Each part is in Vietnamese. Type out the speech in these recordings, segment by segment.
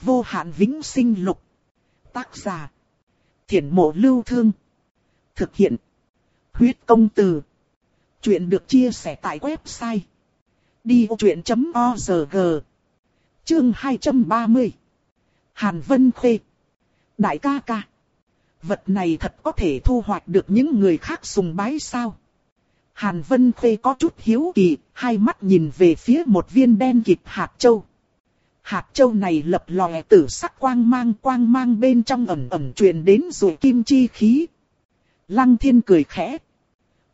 Vô hạn vĩnh sinh lục. Tác giả. Thiển mộ lưu thương. Thực hiện. Huyết công từ. Chuyện được chia sẻ tại website. Đi vô chuyện.org Chương 230 Hàn Vân Khuê Đại ca ca Vật này thật có thể thu hoạch được những người khác sùng bái sao? Hàn Vân Khuê có chút hiếu kỳ, hai mắt nhìn về phía một viên đen kịp hạt châu. Hạt châu này lập lòe tử sắc quang mang quang mang bên trong ẩm ẩm truyền đến rồi kim chi khí. Lăng thiên cười khẽ.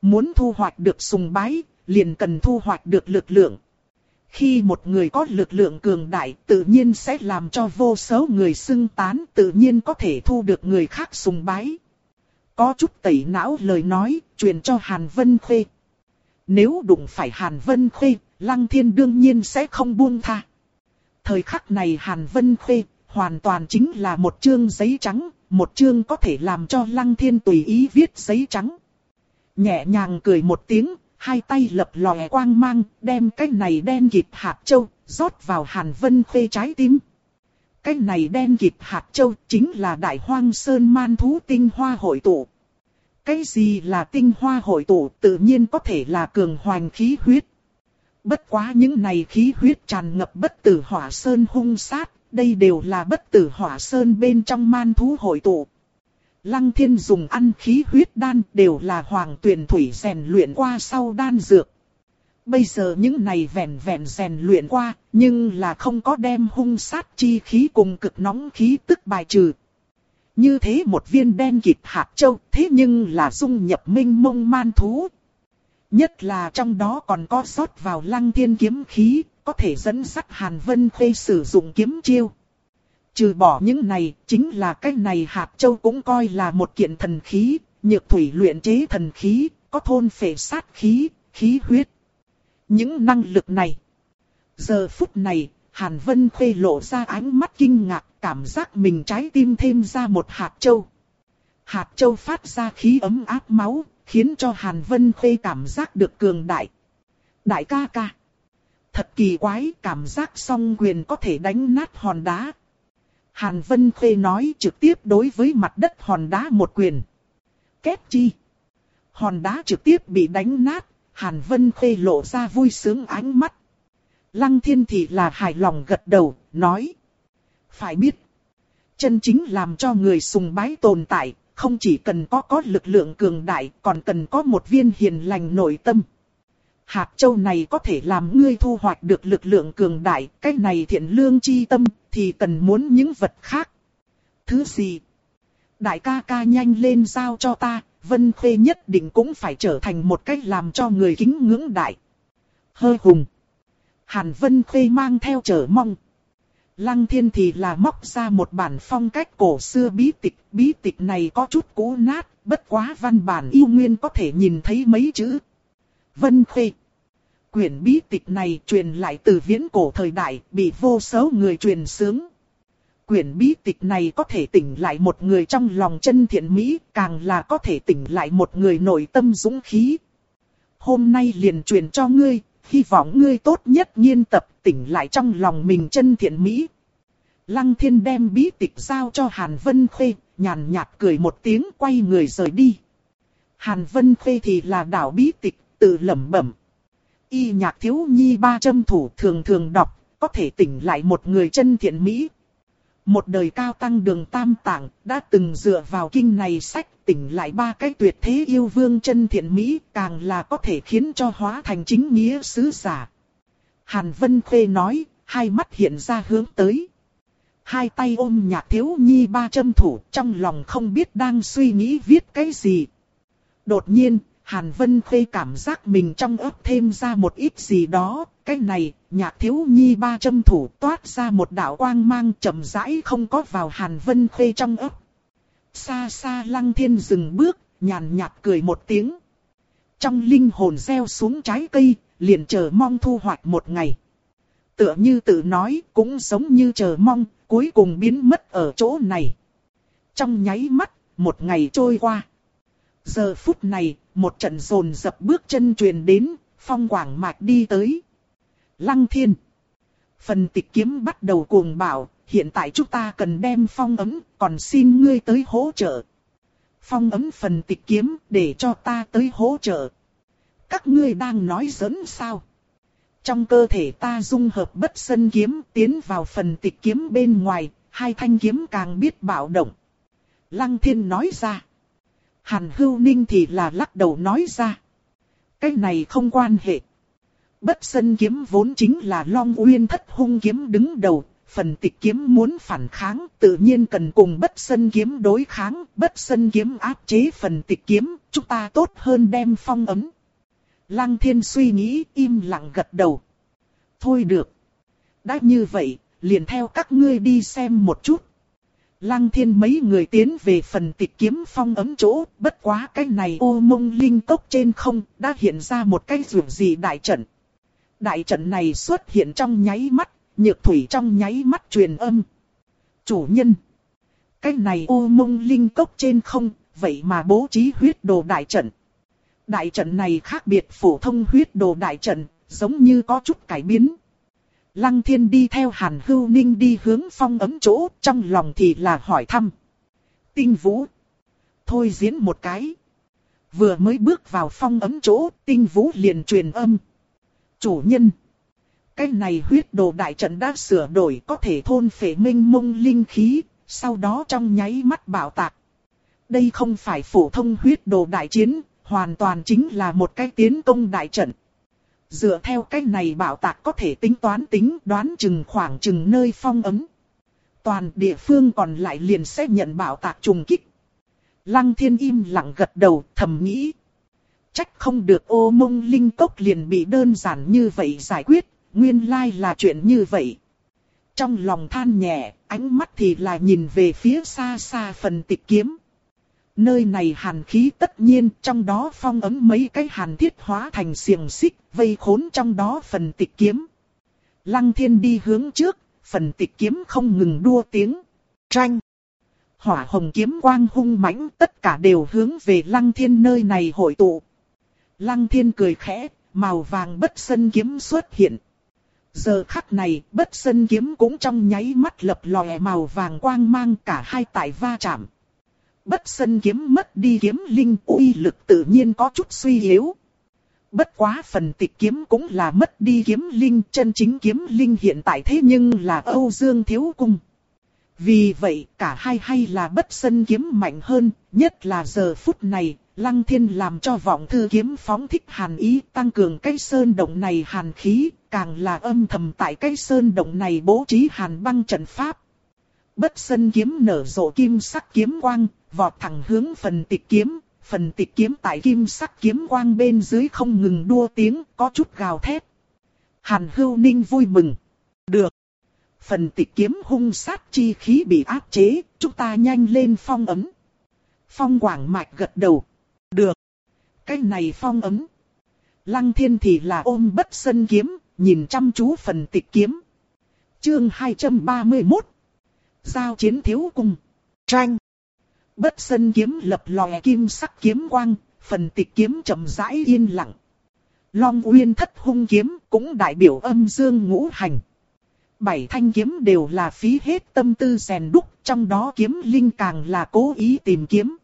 Muốn thu hoạch được sùng bái, liền cần thu hoạch được lực lượng. Khi một người có lực lượng cường đại tự nhiên sẽ làm cho vô số người xưng tán tự nhiên có thể thu được người khác sùng bái. Có chút tẩy não lời nói, truyền cho Hàn Vân Khuê. Nếu đụng phải Hàn Vân Khuê, Lăng Thiên đương nhiên sẽ không buông tha. Thời khắc này Hàn Vân Khuê, hoàn toàn chính là một chương giấy trắng, một chương có thể làm cho Lăng Thiên tùy ý viết giấy trắng. Nhẹ nhàng cười một tiếng, hai tay lập lòe quang mang, đem cái này đen kịp hạt châu, rót vào Hàn Vân Khuê trái tim. Cái này đen kịp hạt châu chính là đại hoang sơn man thú tinh hoa hội tụ. Cái gì là tinh hoa hội tụ tự nhiên có thể là cường hoành khí huyết. Bất quá những này khí huyết tràn ngập bất tử hỏa sơn hung sát, đây đều là bất tử hỏa sơn bên trong man thú hội tụ. Lăng thiên dùng ăn khí huyết đan đều là hoàng tuyển thủy rèn luyện qua sau đan dược. Bây giờ những này vẹn vẹn rèn luyện qua, nhưng là không có đem hung sát chi khí cùng cực nóng khí tức bài trừ. Như thế một viên đen kịp hạt châu, thế nhưng là dung nhập minh mông man thú. Nhất là trong đó còn có sót vào lăng thiên kiếm khí, có thể dẫn sắt Hàn Vân Khê sử dụng kiếm chiêu. Trừ bỏ những này, chính là cái này hạt châu cũng coi là một kiện thần khí, nhược thủy luyện chế thần khí, có thôn phệ sát khí, khí huyết. Những năng lực này. Giờ phút này, Hàn Vân Khê lộ ra ánh mắt kinh ngạc, cảm giác mình trái tim thêm ra một hạt châu. Hạt châu phát ra khí ấm áp máu, khiến cho Hàn Vân Khê cảm giác được cường đại. Đại ca ca. Thật kỳ quái, cảm giác song quyền có thể đánh nát hòn đá. Hàn Vân Khê nói trực tiếp đối với mặt đất hòn đá một quyền. Kết chi. Hòn đá trực tiếp bị đánh nát, Hàn Vân Khê lộ ra vui sướng ánh mắt. Lăng thiên thì là hài lòng gật đầu, nói. Phải biết, chân chính làm cho người sùng bái tồn tại, không chỉ cần có có lực lượng cường đại, còn cần có một viên hiền lành nội tâm. Hạt châu này có thể làm ngươi thu hoạch được lực lượng cường đại, cái này thiện lương chi tâm, thì cần muốn những vật khác. Thứ gì? Đại ca ca nhanh lên giao cho ta, Vân Khê nhất định cũng phải trở thành một cách làm cho người kính ngưỡng đại. Hơ hùng. Hàn Vân Khê mang theo trở mong. Lăng thiên thì là móc ra một bản phong cách cổ xưa bí tịch. Bí tịch này có chút cũ nát, bất quá văn bản yêu nguyên có thể nhìn thấy mấy chữ. Vân Khê. Quyển bí tịch này truyền lại từ viễn cổ thời đại, bị vô số người truyền sướng. Quyển bí tịch này có thể tỉnh lại một người trong lòng chân thiện mỹ, càng là có thể tỉnh lại một người nội tâm dũng khí. Hôm nay liền truyền cho ngươi, hy vọng ngươi tốt nhất nghiên tập tỉnh lại trong lòng mình chân thiện mỹ. Lăng thiên đem bí tịch giao cho Hàn Vân Khê, nhàn nhạt cười một tiếng quay người rời đi. Hàn Vân Khê thì là đảo bí tịch, tự lẩm bẩm. Y nhạc thiếu nhi ba châm thủ thường thường đọc, có thể tỉnh lại một người chân thiện mỹ. Một đời cao tăng đường tam tạng, đã từng dựa vào kinh này sách tỉnh lại ba cái tuyệt thế yêu vương chân thiện mỹ, càng là có thể khiến cho hóa thành chính nghĩa sứ giả. Hàn Vân Khê nói, hai mắt hiện ra hướng tới. Hai tay ôm nhạc thiếu nhi ba châm thủ, trong lòng không biết đang suy nghĩ viết cái gì. Đột nhiên, Hàn Vân Khê cảm giác mình trong ấp thêm ra một ít gì đó, cái này, nhạc thiếu nhi ba châm thủ toát ra một đạo quang mang chậm rãi không có vào Hàn Vân Khê trong ấp. Xa xa lăng thiên dừng bước, nhàn nhạt cười một tiếng. Trong linh hồn gieo xuống trái cây, liền chờ mong thu hoạch một ngày. Tựa như tự nói, cũng giống như chờ mong, cuối cùng biến mất ở chỗ này. Trong nháy mắt, một ngày trôi qua. Giờ phút này, một trận rồn dập bước chân truyền đến, phong quảng mạch đi tới. Lăng thiên. Phần tịch kiếm bắt đầu cuồng bảo, hiện tại chúng ta cần đem phong ấm, còn xin ngươi tới hỗ trợ. Phong ấm phần tịch kiếm để cho ta tới hỗ trợ. Các ngươi đang nói giỡn sao? Trong cơ thể ta dung hợp bất sân kiếm tiến vào phần tịch kiếm bên ngoài, hai thanh kiếm càng biết bạo động. Lăng thiên nói ra. Hàn hưu ninh thì là lắc đầu nói ra. Cái này không quan hệ. Bất sân kiếm vốn chính là Long Uyên thất hung kiếm đứng đầu, phần tịch kiếm muốn phản kháng tự nhiên cần cùng bất sân kiếm đối kháng, bất sân kiếm áp chế phần tịch kiếm, chúng ta tốt hơn đem phong ấm. Lăng thiên suy nghĩ im lặng gật đầu. Thôi được. Đã như vậy, liền theo các ngươi đi xem một chút. Lăng thiên mấy người tiến về phần tịch kiếm phong ấm chỗ, bất quá cái này ô mông linh tốc trên không, đã hiện ra một cái rượu gì đại trận. Đại trận này xuất hiện trong nháy mắt, nhược thủy trong nháy mắt truyền âm. Chủ nhân. Cái này ô mông linh cốc trên không, vậy mà bố trí huyết đồ đại trận. Đại trận này khác biệt phổ thông huyết đồ đại trận, giống như có chút cải biến. Lăng thiên đi theo hàn hưu ninh đi hướng phong ấm chỗ, trong lòng thì là hỏi thăm. Tinh vũ. Thôi diễn một cái. Vừa mới bước vào phong ấm chỗ, tinh vũ liền truyền âm. Chủ nhân. Cái này huyết đồ đại trận đã sửa đổi có thể thôn phệ minh mông linh khí, sau đó trong nháy mắt bảo tạc. Đây không phải phổ thông huyết đồ đại chiến, hoàn toàn chính là một cái tiến công đại trận. Dựa theo cái này bảo tạc có thể tính toán tính đoán chừng khoảng chừng nơi phong ấm. Toàn địa phương còn lại liền sẽ nhận bảo tạc trùng kích. Lăng thiên im lặng gật đầu thầm nghĩ. Trách không được ô mông linh cốc liền bị đơn giản như vậy giải quyết, nguyên lai là chuyện như vậy. Trong lòng than nhẹ, ánh mắt thì là nhìn về phía xa xa phần tịch kiếm. Nơi này hàn khí tất nhiên, trong đó phong ấm mấy cái hàn thiết hóa thành xiềng xích, vây khốn trong đó phần tịch kiếm. Lăng thiên đi hướng trước, phần tịch kiếm không ngừng đua tiếng. Tranh! Hỏa hồng kiếm quang hung mãnh tất cả đều hướng về lăng thiên nơi này hội tụ. Lăng thiên cười khẽ, màu vàng bất sân kiếm xuất hiện. Giờ khắc này, bất sân kiếm cũng trong nháy mắt lập lòe màu vàng quang mang cả hai tại va chạm. Bất sân kiếm mất đi kiếm linh uy lực tự nhiên có chút suy yếu. Bất quá phần tịch kiếm cũng là mất đi kiếm linh, chân chính kiếm linh hiện tại thế nhưng là Âu Dương Thiếu Cung. Vì vậy cả hai hay là bất sân kiếm mạnh hơn, nhất là giờ phút này, Lăng Thiên làm cho vọng thư kiếm phóng thích hàn ý tăng cường cái sơn động này hàn khí, càng là âm thầm tại cái sơn động này bố trí hàn băng trận pháp. Bất sân kiếm nở rộ kim sắc kiếm quang, vọt thẳng hướng phần tịch kiếm, phần tịch kiếm tại kim sắc kiếm quang bên dưới không ngừng đua tiếng, có chút gào thét. Hàn hưu ninh vui mừng. Được. Phần tịch kiếm hung sát chi khí bị áp chế, chúng ta nhanh lên phong ấm. Phong quảng mạch gật đầu. Được. Cái này phong ấm. Lăng thiên thì là ôm bất sân kiếm, nhìn chăm chú phần tịch kiếm. Chương 231. Giao chiến thiếu cung. Tranh. Bất sân kiếm lập lòe kim sắc kiếm quang, phần tịch kiếm chậm rãi yên lặng. Long Uyên thất hung kiếm cũng đại biểu âm dương ngũ hành. Bảy thanh kiếm đều là phí hết tâm tư rèn đúc, trong đó kiếm linh càng là cố ý tìm kiếm.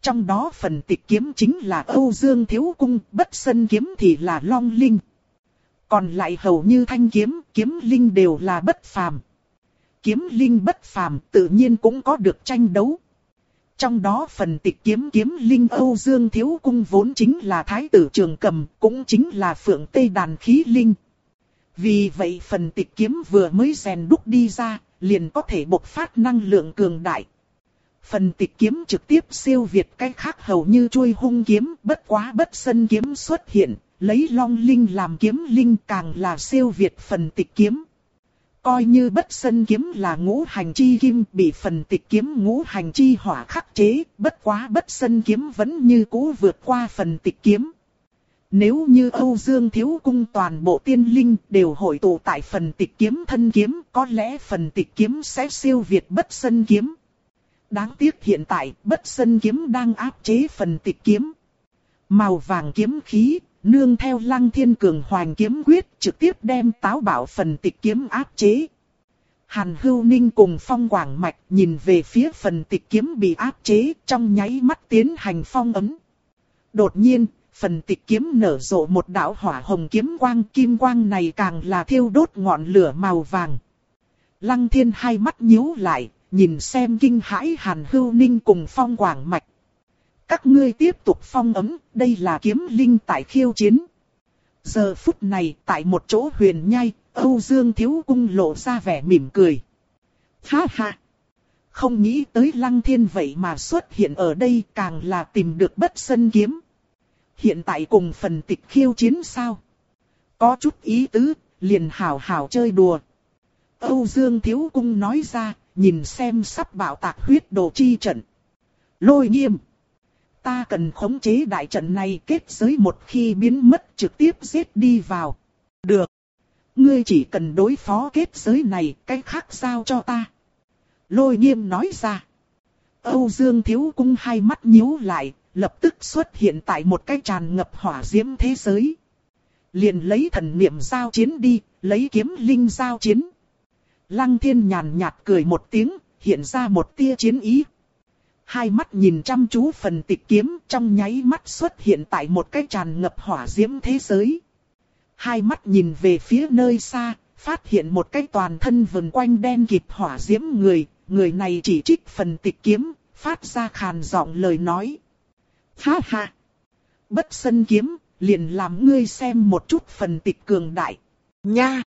Trong đó phần tịch kiếm chính là Âu Dương Thiếu Cung, bất sân kiếm thì là Long Linh. Còn lại hầu như thanh kiếm, kiếm linh đều là bất phàm. Kiếm linh bất phàm tự nhiên cũng có được tranh đấu. Trong đó phần tịch kiếm kiếm linh Âu Dương Thiếu Cung vốn chính là thái tử trường cầm, cũng chính là phượng tây đàn khí linh. Vì vậy phần tịch kiếm vừa mới rèn đúc đi ra, liền có thể bộc phát năng lượng cường đại. Phần tịch kiếm trực tiếp siêu việt cái khác hầu như chuôi hung kiếm, bất quá bất sân kiếm xuất hiện, lấy long linh làm kiếm linh càng là siêu việt phần tịch kiếm. Coi như bất sân kiếm là ngũ hành chi kim bị phần tịch kiếm ngũ hành chi hỏa khắc chế, bất quá bất sân kiếm vẫn như cũ vượt qua phần tịch kiếm. Nếu như Âu Dương Thiếu Cung toàn bộ tiên linh đều hội tụ tại phần tịch kiếm thân kiếm, có lẽ phần tịch kiếm sẽ siêu việt bất sân kiếm. Đáng tiếc hiện tại, bất sân kiếm đang áp chế phần tịch kiếm. Màu vàng kiếm khí, nương theo lăng thiên cường hoàng kiếm quyết trực tiếp đem táo bảo phần tịch kiếm áp chế. Hàn Hưu Ninh cùng Phong Quảng Mạch nhìn về phía phần tịch kiếm bị áp chế trong nháy mắt tiến hành phong ấm. Đột nhiên, phần tịch kiếm nở rộ một đạo hỏa hồng kiếm quang kim quang này càng là thiêu đốt ngọn lửa màu vàng. Lăng thiên hai mắt nhíu lại, nhìn xem kinh hãi Hàn Hưu Ninh cùng Phong Quảng Mạch. Các ngươi tiếp tục phong ấm, đây là kiếm linh tại khiêu chiến. Giờ phút này, tại một chỗ huyền nhai, Âu Dương Thiếu Cung lộ ra vẻ mỉm cười. Ha ha! Không nghĩ tới Lăng Thiên vậy mà xuất hiện ở đây càng là tìm được bất sân kiếm. Hiện tại cùng phần tịch khiêu chiến sao? Có chút ý tứ, liền hảo hảo chơi đùa. Âu Dương Thiếu Cung nói ra, nhìn xem sắp bảo tạc huyết đồ chi trận. Lôi nghiêm. Ta cần khống chế đại trận này kết giới một khi biến mất trực tiếp giết đi vào. Được. Ngươi chỉ cần đối phó kết giới này, cái khác sao cho ta. Lôi nghiêm nói ra. Âu Dương Thiếu Cung hai mắt nhíu lại, lập tức xuất hiện tại một cái tràn ngập hỏa diễm thế giới. Liền lấy thần niệm giao chiến đi, lấy kiếm linh giao chiến. Lăng thiên nhàn nhạt cười một tiếng, hiện ra một tia chiến ý. Hai mắt nhìn chăm chú phần tịch kiếm trong nháy mắt xuất hiện tại một cái tràn ngập hỏa diễm thế giới. Hai mắt nhìn về phía nơi xa, phát hiện một cái toàn thân vần quanh đen kịt hỏa diễm người, người này chỉ trích phần tịch kiếm, phát ra khàn giọng lời nói. Ha ha! Bất sân kiếm, liền làm ngươi xem một chút phần tịch cường đại. Nha!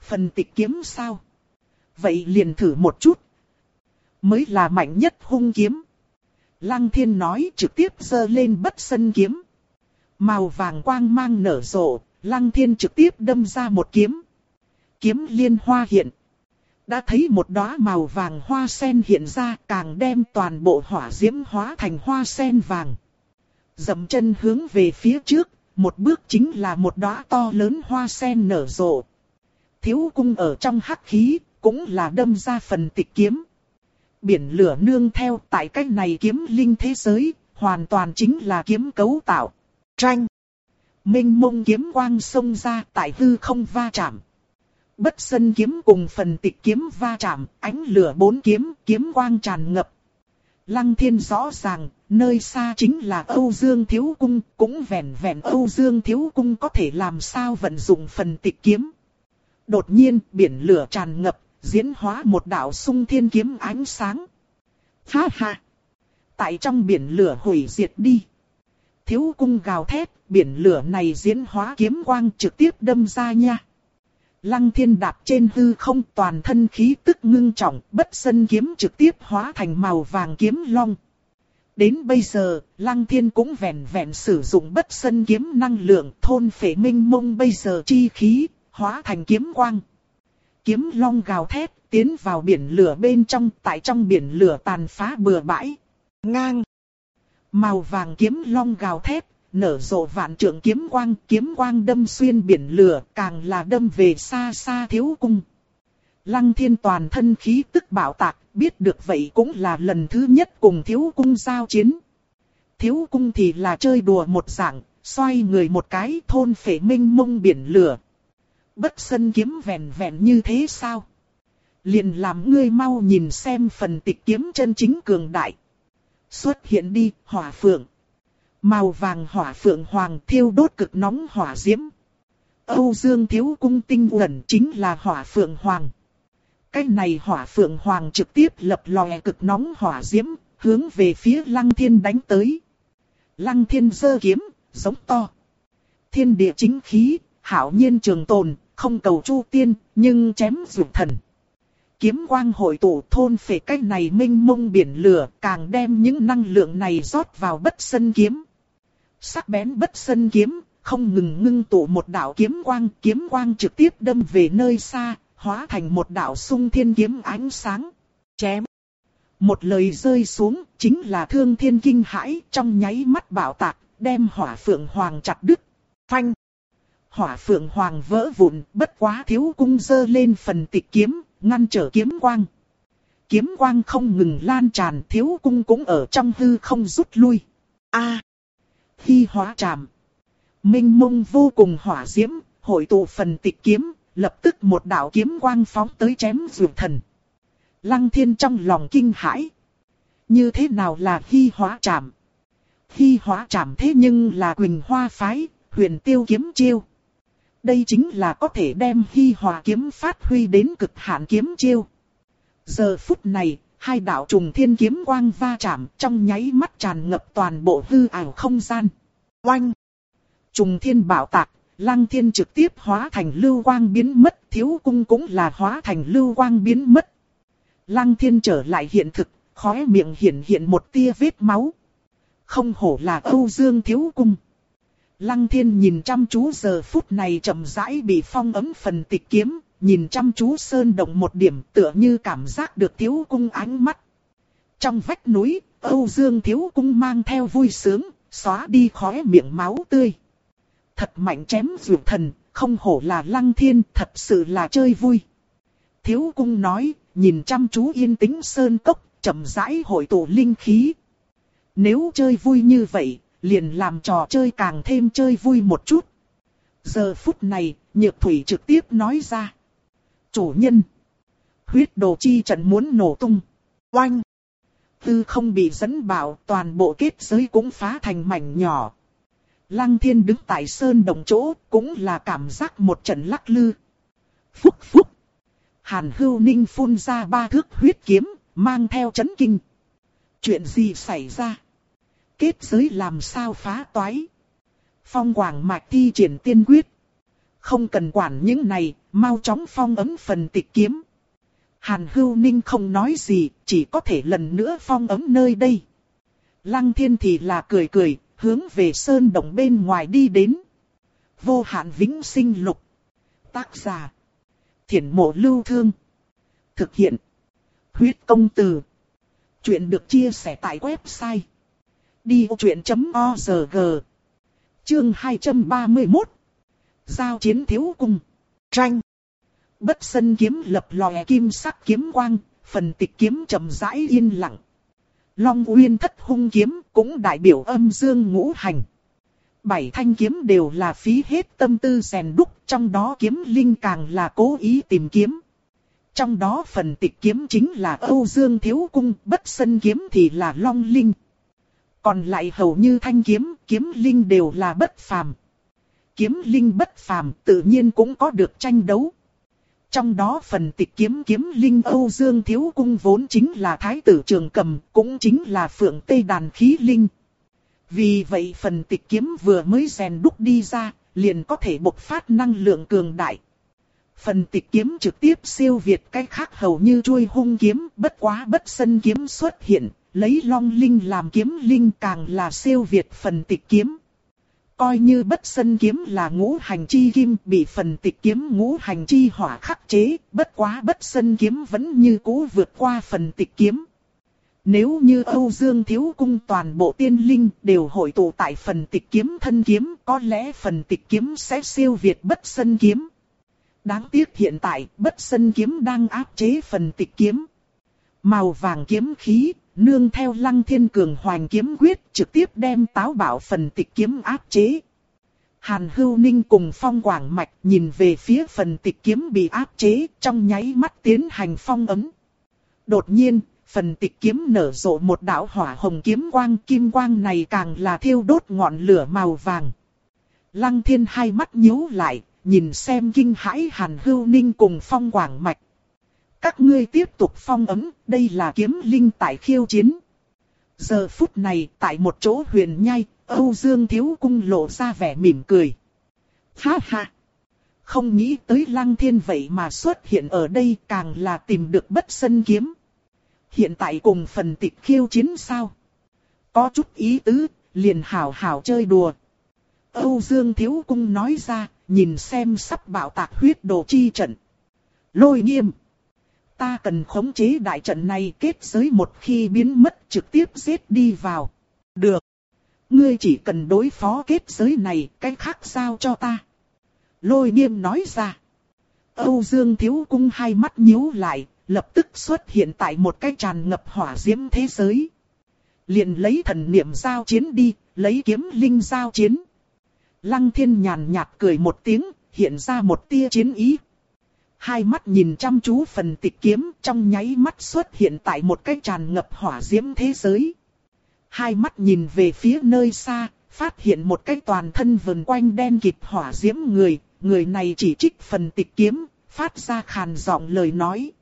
Phần tịch kiếm sao? Vậy liền thử một chút. Mới là mạnh nhất hung kiếm. Lăng thiên nói trực tiếp giơ lên bất sân kiếm. Màu vàng quang mang nở rộ, lăng thiên trực tiếp đâm ra một kiếm. Kiếm liên hoa hiện. Đã thấy một đóa màu vàng hoa sen hiện ra càng đem toàn bộ hỏa diễm hóa thành hoa sen vàng. Dậm chân hướng về phía trước, một bước chính là một đóa to lớn hoa sen nở rộ. Thiếu cung ở trong hắc khí, cũng là đâm ra phần tịch kiếm. Biển lửa nương theo tại cách này kiếm linh thế giới, hoàn toàn chính là kiếm cấu tạo. Tranh. Minh mông kiếm quang xông ra tại hư không va chạm. Bất sân kiếm cùng phần tịch kiếm va chạm, ánh lửa bốn kiếm, kiếm quang tràn ngập. Lăng thiên rõ ràng, nơi xa chính là Âu Dương Thiếu Cung, cũng vẹn vẹn Âu Dương Thiếu Cung có thể làm sao vận dụng phần tịch kiếm. Đột nhiên, biển lửa tràn ngập, diễn hóa một đạo sung thiên kiếm ánh sáng. Ha ha! Tại trong biển lửa hủy diệt đi. Thiếu cung gào thét, biển lửa này diễn hóa kiếm quang trực tiếp đâm ra nha. Lăng thiên đạp trên hư không toàn thân khí tức ngưng trọng, bất sân kiếm trực tiếp hóa thành màu vàng kiếm long. Đến bây giờ, Lăng Thiên cũng vẹn vẹn sử dụng bất sân kiếm năng lượng thôn phệ minh mông bây giờ chi khí, hóa thành kiếm quang kiếm long gào thét, tiến vào biển lửa bên trong, tại trong biển lửa tàn phá bừa bãi. Ngang. Màu vàng kiếm long gào thét, nở rộ vạn trượng kiếm quang, kiếm quang đâm xuyên biển lửa, càng là đâm về xa xa thiếu cung. Lăng thiên toàn thân khí tức bạo tạc, biết được vậy cũng là lần thứ nhất cùng thiếu cung giao chiến. Thiếu cung thì là chơi đùa một dạng, xoay người một cái thôn phệ minh mông biển lửa, bất sân kiếm vẹn vẹn như thế sao? Liền làm ngươi mau nhìn xem phần tịch kiếm chân chính cường đại. Xuất hiện đi, hỏa phượng. Màu vàng hỏa phượng hoàng thiêu đốt cực nóng hỏa diễm. Âu Dương Thiếu Cung tinh uẩn chính là hỏa phượng hoàng. Cái này hỏa phượng hoàng trực tiếp lập lòe cực nóng hỏa diễm, hướng về phía lăng thiên đánh tới. Lăng thiên giơ kiếm, giống to. Thiên địa chính khí, hảo nhiên trường tồn, không cầu chu tiên, nhưng chém dụ thần. Kiếm quang hội tụ thôn phệ cách này minh mông biển lửa, càng đem những năng lượng này rót vào bất sân kiếm. Sắc bén bất sân kiếm, không ngừng ngưng tụ một đạo kiếm quang, kiếm quang trực tiếp đâm về nơi xa, hóa thành một đạo sung thiên kiếm ánh sáng. Chém. Một lời rơi xuống, chính là thương thiên kinh hãi, trong nháy mắt bảo tạc, đem hỏa phượng hoàng chặt đứt. Phanh hỏa phượng hoàng vỡ vụn, bất quá thiếu cung dơ lên phần tịch kiếm, ngăn trở kiếm quang. Kiếm quang không ngừng lan tràn, thiếu cung cũng ở trong hư không rút lui. A, à, Hy hóa tràm. Minh mông vô cùng hỏa diễm, hội tụ phần tịch kiếm, lập tức một đạo kiếm quang phóng tới chém dược thần. Lăng thiên trong lòng kinh hãi. Như thế nào là hy hóa chạm? Hy hóa chạm thế nhưng là Quỳnh Hoa Phái, huyền tiêu kiếm chiêu. Đây chính là có thể đem hy hòa kiếm phát huy đến cực hạn kiếm chiêu. Giờ phút này, hai đạo trùng thiên kiếm quang va chạm trong nháy mắt tràn ngập toàn bộ hư ảo không gian. Oanh! Trùng thiên bảo tạc, lăng thiên trực tiếp hóa thành lưu quang biến mất, thiếu cung cũng là hóa thành lưu quang biến mất. Lăng thiên trở lại hiện thực, khóe miệng hiện hiện một tia vết máu. Không hổ là Âu Dương thiếu cung. Lăng thiên nhìn chăm chú giờ phút này chậm rãi bị phong ấm phần tịch kiếm, nhìn chăm chú sơn động một điểm tựa như cảm giác được thiếu cung ánh mắt. Trong vách núi, Âu Dương thiếu cung mang theo vui sướng, xóa đi khóe miệng máu tươi. Thật mạnh chém dược thần, không hổ là lăng thiên, thật sự là chơi vui. Thiếu cung nói, nhìn chăm chú yên tĩnh sơn cốc, chậm rãi hội tụ linh khí. Nếu chơi vui như vậy, liền làm trò chơi càng thêm chơi vui một chút. Giờ phút này, Nhược Thủy trực tiếp nói ra. Chủ nhân. Huyết đồ chi trận muốn nổ tung. Oanh. Tư không bị dẫn bảo, toàn bộ kết giới cũng phá thành mảnh nhỏ. Lăng thiên đứng tại sơn đồng chỗ, cũng là cảm giác một trận lắc lư. Phúc phúc. Hàn hưu ninh phun ra ba thước huyết kiếm, mang theo chấn kinh. Chuyện gì xảy ra? Kết giới làm sao phá toái? Phong quảng mạch thi triển tiên quyết. Không cần quản những này, mau chóng phong ấm phần tịch kiếm. Hàn hưu ninh không nói gì, chỉ có thể lần nữa phong ấm nơi đây. Lăng thiên thì là cười cười, hướng về sơn động bên ngoài đi đến. Vô hạn vĩnh sinh lục. Tác giả. Thiển mộ lưu thương. Thực hiện. Huyết công từ. Chuyện được chia sẻ tại website. Đi chuyện.org Chương 231 Giao chiến thiếu cung. Tranh. Bất sân kiếm lập lòe kim sắc kiếm quang, phần tịch kiếm chậm rãi yên lặng. Long Uyên thất hung kiếm cũng đại biểu âm dương ngũ hành. Bảy thanh kiếm đều là phí hết tâm tư rèn đúc, trong đó kiếm linh càng là cố ý tìm kiếm. Trong đó phần tịch kiếm chính là Âu Dương Thiếu Cung, bất sân kiếm thì là Long Linh. Còn lại hầu như thanh kiếm, kiếm linh đều là bất phàm. Kiếm linh bất phàm tự nhiên cũng có được tranh đấu. Trong đó phần tịch kiếm kiếm linh Âu Dương Thiếu Cung vốn chính là thái tử trường cầm, cũng chính là phượng tây đàn khí linh. Vì vậy phần tịch kiếm vừa mới rèn đúc đi ra, liền có thể bộc phát năng lượng cường đại. Phần tịch kiếm trực tiếp siêu việt cái khác hầu như chuôi hung kiếm, bất quá bất sân kiếm xuất hiện, lấy long linh làm kiếm linh càng là siêu việt phần tịch kiếm. Coi như bất sân kiếm là ngũ hành chi kim bị phần tịch kiếm ngũ hành chi hỏa khắc chế, bất quá bất sân kiếm vẫn như cũ vượt qua phần tịch kiếm. Nếu như Âu Dương Thiếu Cung toàn bộ tiên linh đều hội tụ tại phần tịch kiếm thân kiếm, có lẽ phần tịch kiếm sẽ siêu việt bất sân kiếm. Đáng tiếc hiện tại, bất sân kiếm đang áp chế phần tịch kiếm. Màu vàng kiếm khí, nương theo lăng thiên cường hoành kiếm quyết trực tiếp đem táo bảo phần tịch kiếm áp chế. Hàn hưu ninh cùng phong quảng mạch nhìn về phía phần tịch kiếm bị áp chế trong nháy mắt tiến hành phong ấm. Đột nhiên, phần tịch kiếm nở rộ một đạo hỏa hồng kiếm quang kim quang này càng là thiêu đốt ngọn lửa màu vàng. Lăng thiên hai mắt nhíu lại, nhìn xem kinh hãi hàn hưu ninh cùng phong quảng mạch. Các ngươi tiếp tục phong ấm, đây là kiếm linh tại khiêu chiến. Giờ phút này, tại một chỗ huyền nhai, Âu Dương Thiếu Cung lộ ra vẻ mỉm cười. Ha ha! Không nghĩ tới lăng thiên vậy mà xuất hiện ở đây càng là tìm được bất sân kiếm. Hiện tại cùng phần tịch khiêu chiến sao? Có chút ý tứ, liền hào hào chơi đùa. Âu Dương Thiếu Cung nói ra, nhìn xem sắp bảo tạc huyết đồ chi trận. Lôi nghiêm. Ta cần khống chế đại trận này kết giới một khi biến mất trực tiếp giết đi vào. Được. Ngươi chỉ cần đối phó kết giới này, cái khác sao cho ta. Lôi nghiêm nói ra. Âu Dương Thiếu Cung hai mắt nhíu lại, lập tức xuất hiện tại một cái tràn ngập hỏa diễm thế giới. Liền lấy thần niệm giao chiến đi, lấy kiếm linh giao chiến. Lăng thiên nhàn nhạt cười một tiếng, hiện ra một tia chiến ý hai mắt nhìn chăm chú phần tịch kiếm trong nháy mắt xuất hiện tại một cái tràn ngập hỏa diễm thế giới. Hai mắt nhìn về phía nơi xa, phát hiện một cái toàn thân vần quanh đen kịt hỏa diễm người, người này chỉ trích phần tịch kiếm, phát ra khàn giọng lời nói.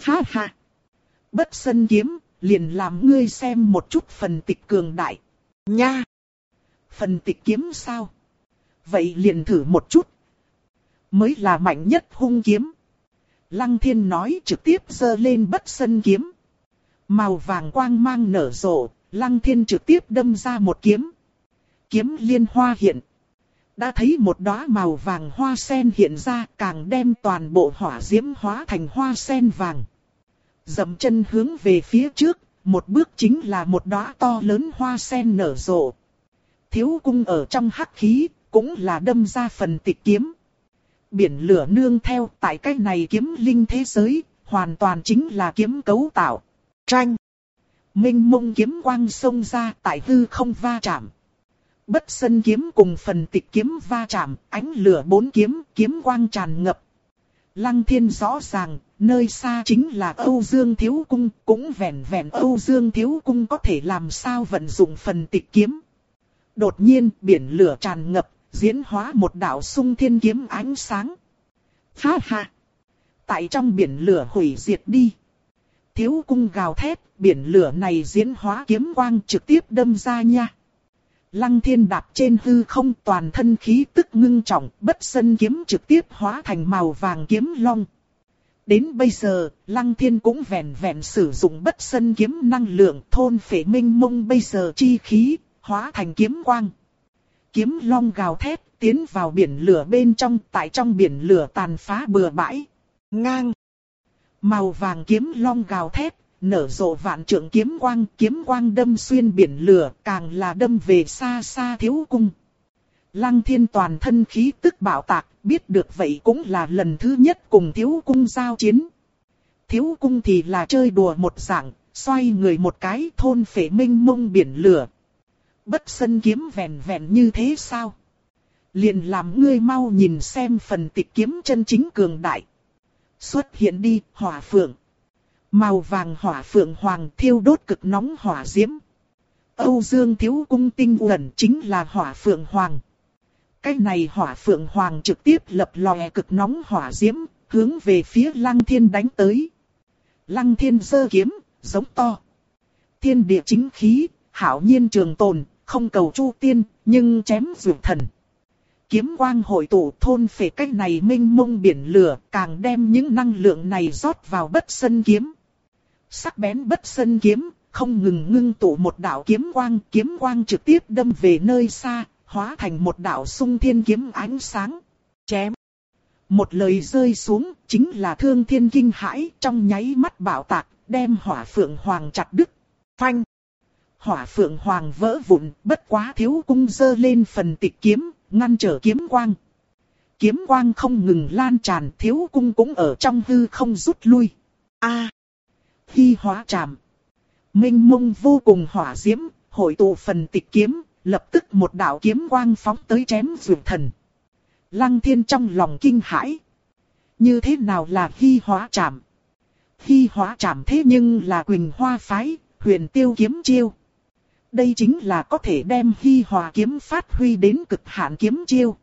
Ha ha! Bất sân kiếm, liền làm ngươi xem một chút phần tịch cường đại. Nha! Phần tịch kiếm sao? Vậy liền thử một chút. Mới là mạnh nhất hung kiếm. Lăng thiên nói trực tiếp giơ lên bất sân kiếm. Màu vàng quang mang nở rộ, lăng thiên trực tiếp đâm ra một kiếm. Kiếm liên hoa hiện. Đã thấy một đóa màu vàng hoa sen hiện ra càng đem toàn bộ hỏa diễm hóa thành hoa sen vàng. Dậm chân hướng về phía trước, một bước chính là một đóa to lớn hoa sen nở rộ. Thiếu cung ở trong hắc khí, cũng là đâm ra phần tịch kiếm. Biển lửa nương theo tại cái này kiếm linh thế giới, hoàn toàn chính là kiếm cấu tạo. Tranh. Minh mông kiếm quang xông ra tại hư không va chạm. Bất sân kiếm cùng phần tịch kiếm va chạm, ánh lửa bốn kiếm, kiếm quang tràn ngập. Lăng thiên rõ ràng, nơi xa chính là Âu Dương Thiếu Cung, cũng vẹn vẹn Âu Dương Thiếu Cung có thể làm sao vận dụng phần tịch kiếm. Đột nhiên, biển lửa tràn ngập, diễn hóa một đạo sung thiên kiếm ánh sáng. Ha ha! Tại trong biển lửa hủy diệt đi. Thiếu cung gào thét, biển lửa này diễn hóa kiếm quang trực tiếp đâm ra nha. Lăng thiên đạp trên hư không toàn thân khí tức ngưng trọng, bất sân kiếm trực tiếp hóa thành màu vàng kiếm long. Đến bây giờ, Lăng Thiên cũng vẹn vẹn sử dụng bất sân kiếm năng lượng thôn phệ minh mông bây giờ chi khí, hóa thành kiếm quang. Kiếm long gào thét, tiến vào biển lửa bên trong, tại trong biển lửa tàn phá bừa bãi. Ngang. Màu vàng kiếm long gào thét, nở rộ vạn trượng kiếm quang, kiếm quang đâm xuyên biển lửa, càng là đâm về xa xa thiếu cung. Lăng thiên toàn thân khí tức bạo tạc, biết được vậy cũng là lần thứ nhất cùng thiếu cung giao chiến. Thiếu cung thì là chơi đùa một dạng, xoay người một cái thôn phệ minh mông biển lửa. Bất sân kiếm vẹn vẹn như thế sao? Liền làm ngươi mau nhìn xem phần tịch kiếm chân chính cường đại. Xuất hiện đi, hỏa phượng. Màu vàng hỏa phượng hoàng thiêu đốt cực nóng hỏa diễm. Âu Dương Thiếu Cung tinh uẩn chính là hỏa phượng hoàng. Cái này hỏa phượng hoàng trực tiếp lập lòe cực nóng hỏa diễm, hướng về phía lăng thiên đánh tới. Lăng thiên giơ kiếm, giống to. Thiên địa chính khí, hảo nhiên trường tồn, không cầu chu tiên, nhưng chém dược thần. Kiếm quang hội tụ thôn phệ cách này minh mông biển lửa, càng đem những năng lượng này rót vào bất sân kiếm. Sắc bén bất sân kiếm, không ngừng ngưng tụ một đạo kiếm quang, kiếm quang trực tiếp đâm về nơi xa, hóa thành một đạo sung thiên kiếm ánh sáng. Chém. Một lời rơi xuống, chính là thương thiên kinh hãi, trong nháy mắt bảo tạc, đem hỏa phượng hoàng chặt đứt. Phanh. Hỏa phượng hoàng vỡ vụn, bất quá thiếu cung dơ lên phần tịch kiếm, ngăn trở kiếm quang. Kiếm quang không ngừng lan tràn, thiếu cung cũng ở trong hư không rút lui. A. À, Hy hóa chạm. Minh mông vô cùng hỏa diễm, hội tụ phần tịch kiếm, lập tức một đạo kiếm quang phóng tới chém vượt thần. Lăng thiên trong lòng kinh hãi. Như thế nào là hy hóa chạm? Hy hóa chạm thế nhưng là quỳnh hoa phái, huyền tiêu kiếm chiêu. Đây chính là có thể đem hy hòa kiếm phát huy đến cực hạn kiếm chiêu.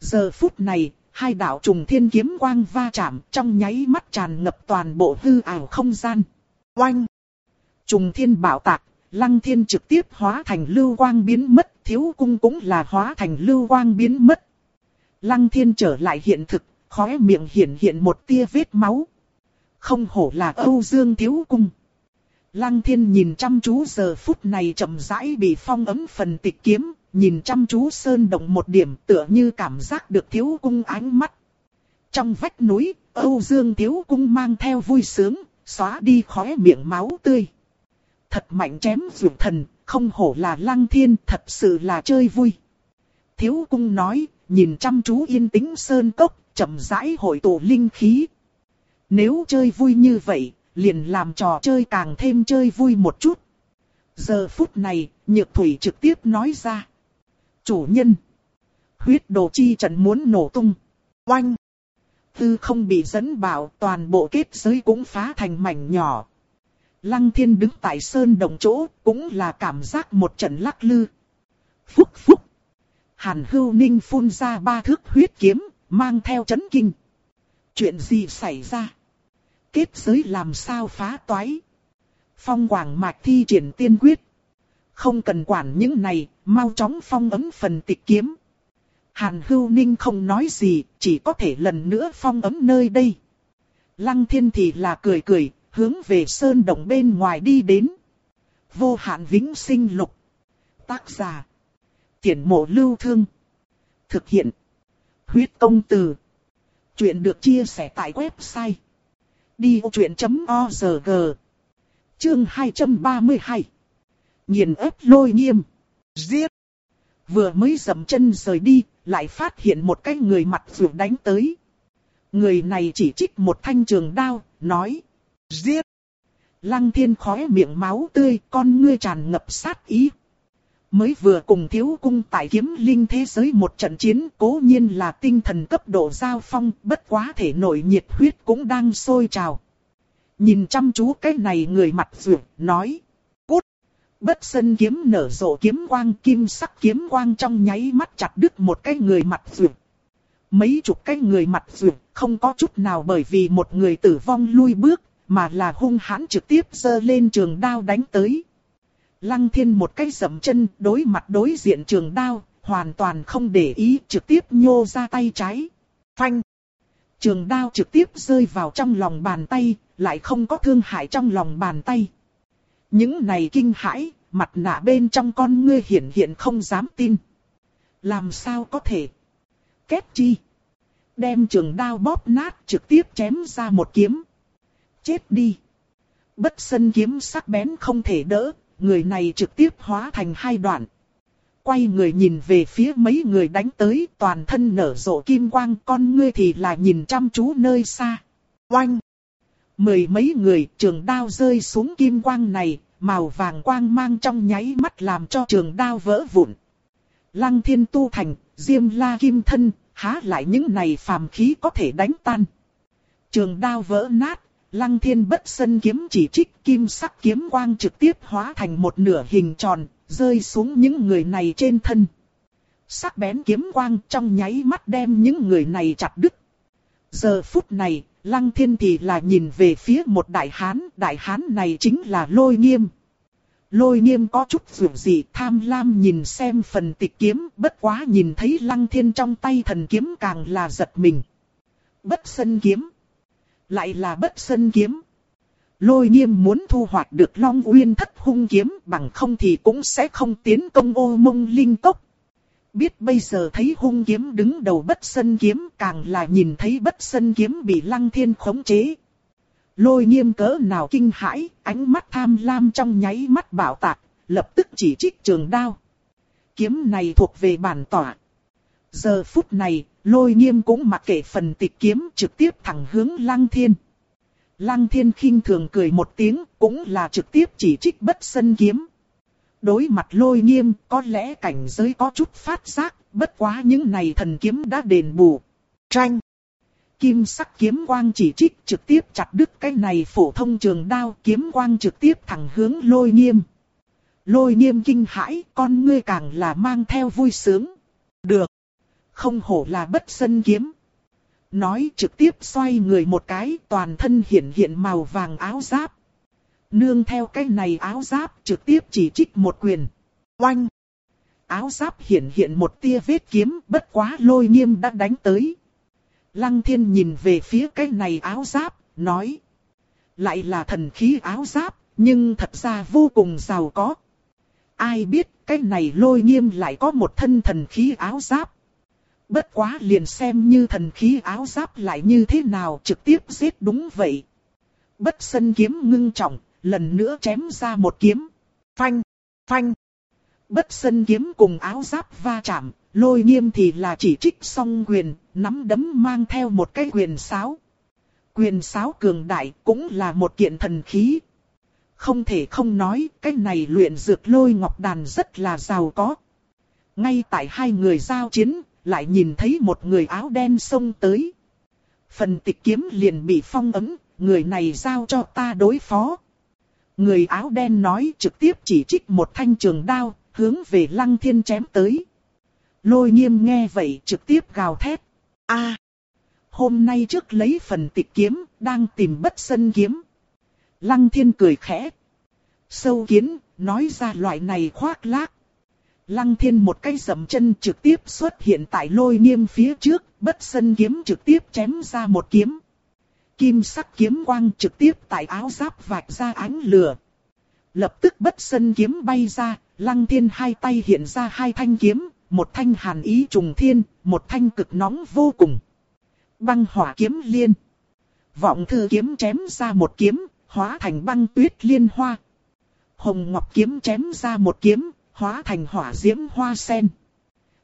Giờ phút này, hai đạo trùng thiên kiếm quang va chạm trong nháy mắt tràn ngập toàn bộ hư ảo không gian. Oanh! Trùng thiên bảo tạc, lăng thiên trực tiếp hóa thành lưu quang biến mất, thiếu cung cũng là hóa thành lưu quang biến mất. Lăng thiên trở lại hiện thực, khóe miệng hiện hiện một tia vết máu. Không hổ là Âu Dương thiếu cung. Lăng thiên nhìn chăm chú giờ phút này chậm rãi bị phong ấm phần tịch kiếm, nhìn chăm chú sơn động một điểm tựa như cảm giác được thiếu cung ánh mắt. Trong vách núi, Âu Dương thiếu cung mang theo vui sướng, xóa đi khóe miệng máu tươi. Thật mạnh chém dụng thần, không hổ là lăng thiên, thật sự là chơi vui. Thiếu cung nói, nhìn chăm chú yên tĩnh sơn cốc, chậm rãi hội tụ linh khí. Nếu chơi vui như vậy, liền làm trò chơi càng thêm chơi vui một chút. Giờ phút này, Nhược Thủy trực tiếp nói ra. Chủ nhân. Huyết đồ chi trận muốn nổ tung. Oanh. tư không bị dẫn bảo, toàn bộ kết giới cũng phá thành mảnh nhỏ. Lăng thiên đứng tại sơn đồng chỗ, cũng là cảm giác một trận lắc lư. Phúc phúc. Hàn hưu ninh phun ra ba thước huyết kiếm, mang theo chấn kinh. Chuyện gì xảy ra? Kết giới làm sao phá toái? Phong quảng mạch thi triển tiên quyết. Không cần quản những này, mau chóng phong ấm phần tịch kiếm. Hàn hưu ninh không nói gì, chỉ có thể lần nữa phong ấm nơi đây. Lăng thiên thì là cười cười, hướng về sơn động bên ngoài đi đến. Vô hạn vĩnh sinh lục. Tác giả. Tiễn mộ lưu thương. Thực hiện. Huyết công từ. Chuyện được chia sẻ tại website. Đi vô chuyện.org Chương 232 Nhìn ép lôi nghiêm. Giết. Vừa mới dầm chân rời đi, lại phát hiện một cái người mặt vừa đánh tới. Người này chỉ trích một thanh trường đao, nói. Giết. Lăng thiên khóe miệng máu tươi, con ngươi tràn ngập sát ý. Mới vừa cùng thiếu cung tại kiếm linh thế giới một trận chiến cố nhiên là tinh thần cấp độ giao phong, bất quá thể nội nhiệt huyết cũng đang sôi trào. Nhìn chăm chú cái này người mặt vượt, nói. Cút! Bất sân kiếm nở rộ kiếm quang kim sắc kiếm quang trong nháy mắt chặt đứt một cái người mặt vượt. Mấy chục cái người mặt vượt không có chút nào bởi vì một người tử vong lui bước, mà là hung hãn trực tiếp giơ lên trường đao đánh tới. Lăng thiên một cái dầm chân đối mặt đối diện trường đao, hoàn toàn không để ý trực tiếp nhô ra tay trái. Phanh! Trường đao trực tiếp rơi vào trong lòng bàn tay, lại không có thương hại trong lòng bàn tay. Những này kinh hãi, mặt nạ bên trong con ngươi hiển hiện không dám tin. Làm sao có thể? Kết chi? Đem trường đao bóp nát trực tiếp chém ra một kiếm. Chết đi! Bất sân kiếm sắc bén không thể đỡ, người này trực tiếp hóa thành hai đoạn. Quay người nhìn về phía mấy người đánh tới toàn thân nở rộ kim quang con ngươi thì là nhìn chăm chú nơi xa. Oanh! Mười mấy người trường đao rơi xuống kim quang này, màu vàng quang mang trong nháy mắt làm cho trường đao vỡ vụn. Lăng thiên tu thành, diêm la kim thân, há lại những này phàm khí có thể đánh tan. Trường đao vỡ nát, lăng thiên bất sân kiếm chỉ trích kim sắc kiếm quang trực tiếp hóa thành một nửa hình tròn, rơi xuống những người này trên thân. Sắc bén kiếm quang trong nháy mắt đem những người này chặt đứt. Giờ phút này, Lăng thiên thì là nhìn về phía một đại hán, đại hán này chính là lôi nghiêm. Lôi nghiêm có chút dù gì tham lam nhìn xem phần tịch kiếm, bất quá nhìn thấy lăng thiên trong tay thần kiếm càng là giật mình. Bất sân kiếm. Lại là bất sân kiếm. Lôi nghiêm muốn thu hoạch được long uyên thất hung kiếm bằng không thì cũng sẽ không tiến công ô mông linh cốc. Biết bây giờ thấy hung kiếm đứng đầu bất sân kiếm càng là nhìn thấy bất sân kiếm bị lăng thiên khống chế. Lôi nghiêm cỡ nào kinh hãi, ánh mắt tham lam trong nháy mắt bảo tạc, lập tức chỉ trích trường đao. Kiếm này thuộc về bản tỏa. Giờ phút này, lôi nghiêm cũng mặc kệ phần tịch kiếm trực tiếp thẳng hướng lăng thiên. Lăng thiên khinh thường cười một tiếng, cũng là trực tiếp chỉ trích bất sân kiếm. Đối mặt lôi nghiêm, có lẽ cảnh giới có chút phát giác, bất quá những này thần kiếm đã đền bù. Tranh. Kim sắc kiếm quang chỉ trích trực tiếp chặt đứt cái này phổ thông trường đao kiếm quang trực tiếp thẳng hướng lôi nghiêm. Lôi nghiêm kinh hãi, con ngươi càng là mang theo vui sướng. Được. Không hổ là bất sân kiếm. Nói trực tiếp xoay người một cái toàn thân hiện hiện màu vàng áo giáp. Nương theo cái này áo giáp trực tiếp chỉ trích một quyền. Oanh! Áo giáp hiện hiện một tia vết kiếm bất quá lôi nghiêm đã đánh tới. Lăng thiên nhìn về phía cái này áo giáp, nói. Lại là thần khí áo giáp, nhưng thật ra vô cùng giàu có. Ai biết cái này lôi nghiêm lại có một thân thần khí áo giáp. Bất quá liền xem như thần khí áo giáp lại như thế nào trực tiếp giết đúng vậy. Bất sân kiếm ngưng trọng, lần nữa chém ra một kiếm. Phanh, phanh. Bất sân kiếm cùng áo giáp va chạm, lôi nghiêm thì là chỉ trích song quyền, nắm đấm mang theo một cái quyền sáo. Quyền sáo cường đại cũng là một kiện thần khí. Không thể không nói, cái này luyện dược lôi ngọc đàn rất là giàu có. Ngay tại hai người giao chiến, lại nhìn thấy một người áo đen xông tới. Phần tịch kiếm liền bị phong ấm, người này giao cho ta đối phó. Người áo đen nói trực tiếp chỉ trích một thanh trường đao, hướng về lăng thiên chém tới. Lôi nghiêm nghe vậy trực tiếp gào thét. a hôm nay trước lấy phần tịch kiếm, đang tìm bất sân kiếm. Lăng thiên cười khẽ. Sâu kiến, nói ra loại này khoác lác. Lăng thiên một cái dầm chân trực tiếp xuất hiện tại lôi nghiêm phía trước, bất sân kiếm trực tiếp chém ra một kiếm. Kim sắc kiếm quang trực tiếp tại áo giáp vạch ra ánh lửa. Lập tức bất sân kiếm bay ra, lăng thiên hai tay hiện ra hai thanh kiếm, một thanh hàn ý trùng thiên, một thanh cực nóng vô cùng. Băng hỏa kiếm liên. Vọng thư kiếm chém ra một kiếm, hóa thành băng tuyết liên hoa. Hồng ngọc kiếm chém ra một kiếm, hóa thành hỏa diễm hoa sen.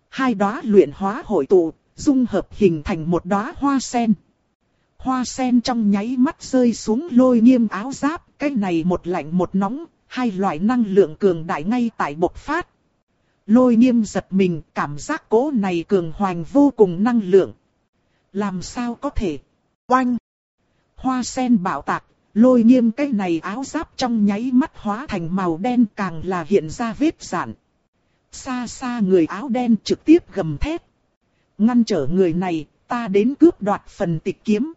Hai đóa luyện hóa hội tụ, dung hợp hình thành một đóa hoa sen. Hoa sen trong nháy mắt rơi xuống lôi nghiêm áo giáp, cái này một lạnh một nóng, hai loại năng lượng cường đại ngay tại bộc phát. Lôi nghiêm giật mình, cảm giác cố này cường hoành vô cùng năng lượng. Làm sao có thể? Oanh! Hoa sen bảo tạc, lôi nghiêm cái này áo giáp trong nháy mắt hóa thành màu đen càng là hiện ra vết giản. Xa xa người áo đen trực tiếp gầm thét. Ngăn trở người này, ta đến cướp đoạt phần tịch kiếm.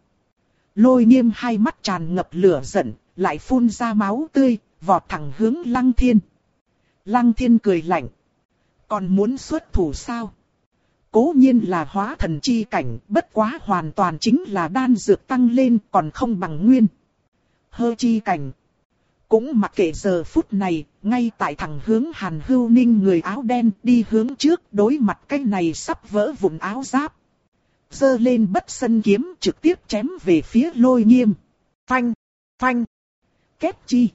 Lôi nghiêm hai mắt tràn ngập lửa giận, lại phun ra máu tươi, vọt thẳng hướng lăng thiên. Lăng thiên cười lạnh. Còn muốn xuất thủ sao? Cố nhiên là hóa thần chi cảnh, bất quá hoàn toàn chính là đan dược tăng lên còn không bằng nguyên. Hơ chi cảnh. Cũng mặc kệ giờ phút này, ngay tại thẳng hướng hàn hưu ninh người áo đen đi hướng trước đối mặt cái này sắp vỡ vụn áo giáp. Dơ lên bất sân kiếm trực tiếp chém về phía lôi nghiêm. Phanh, phanh, kết chi.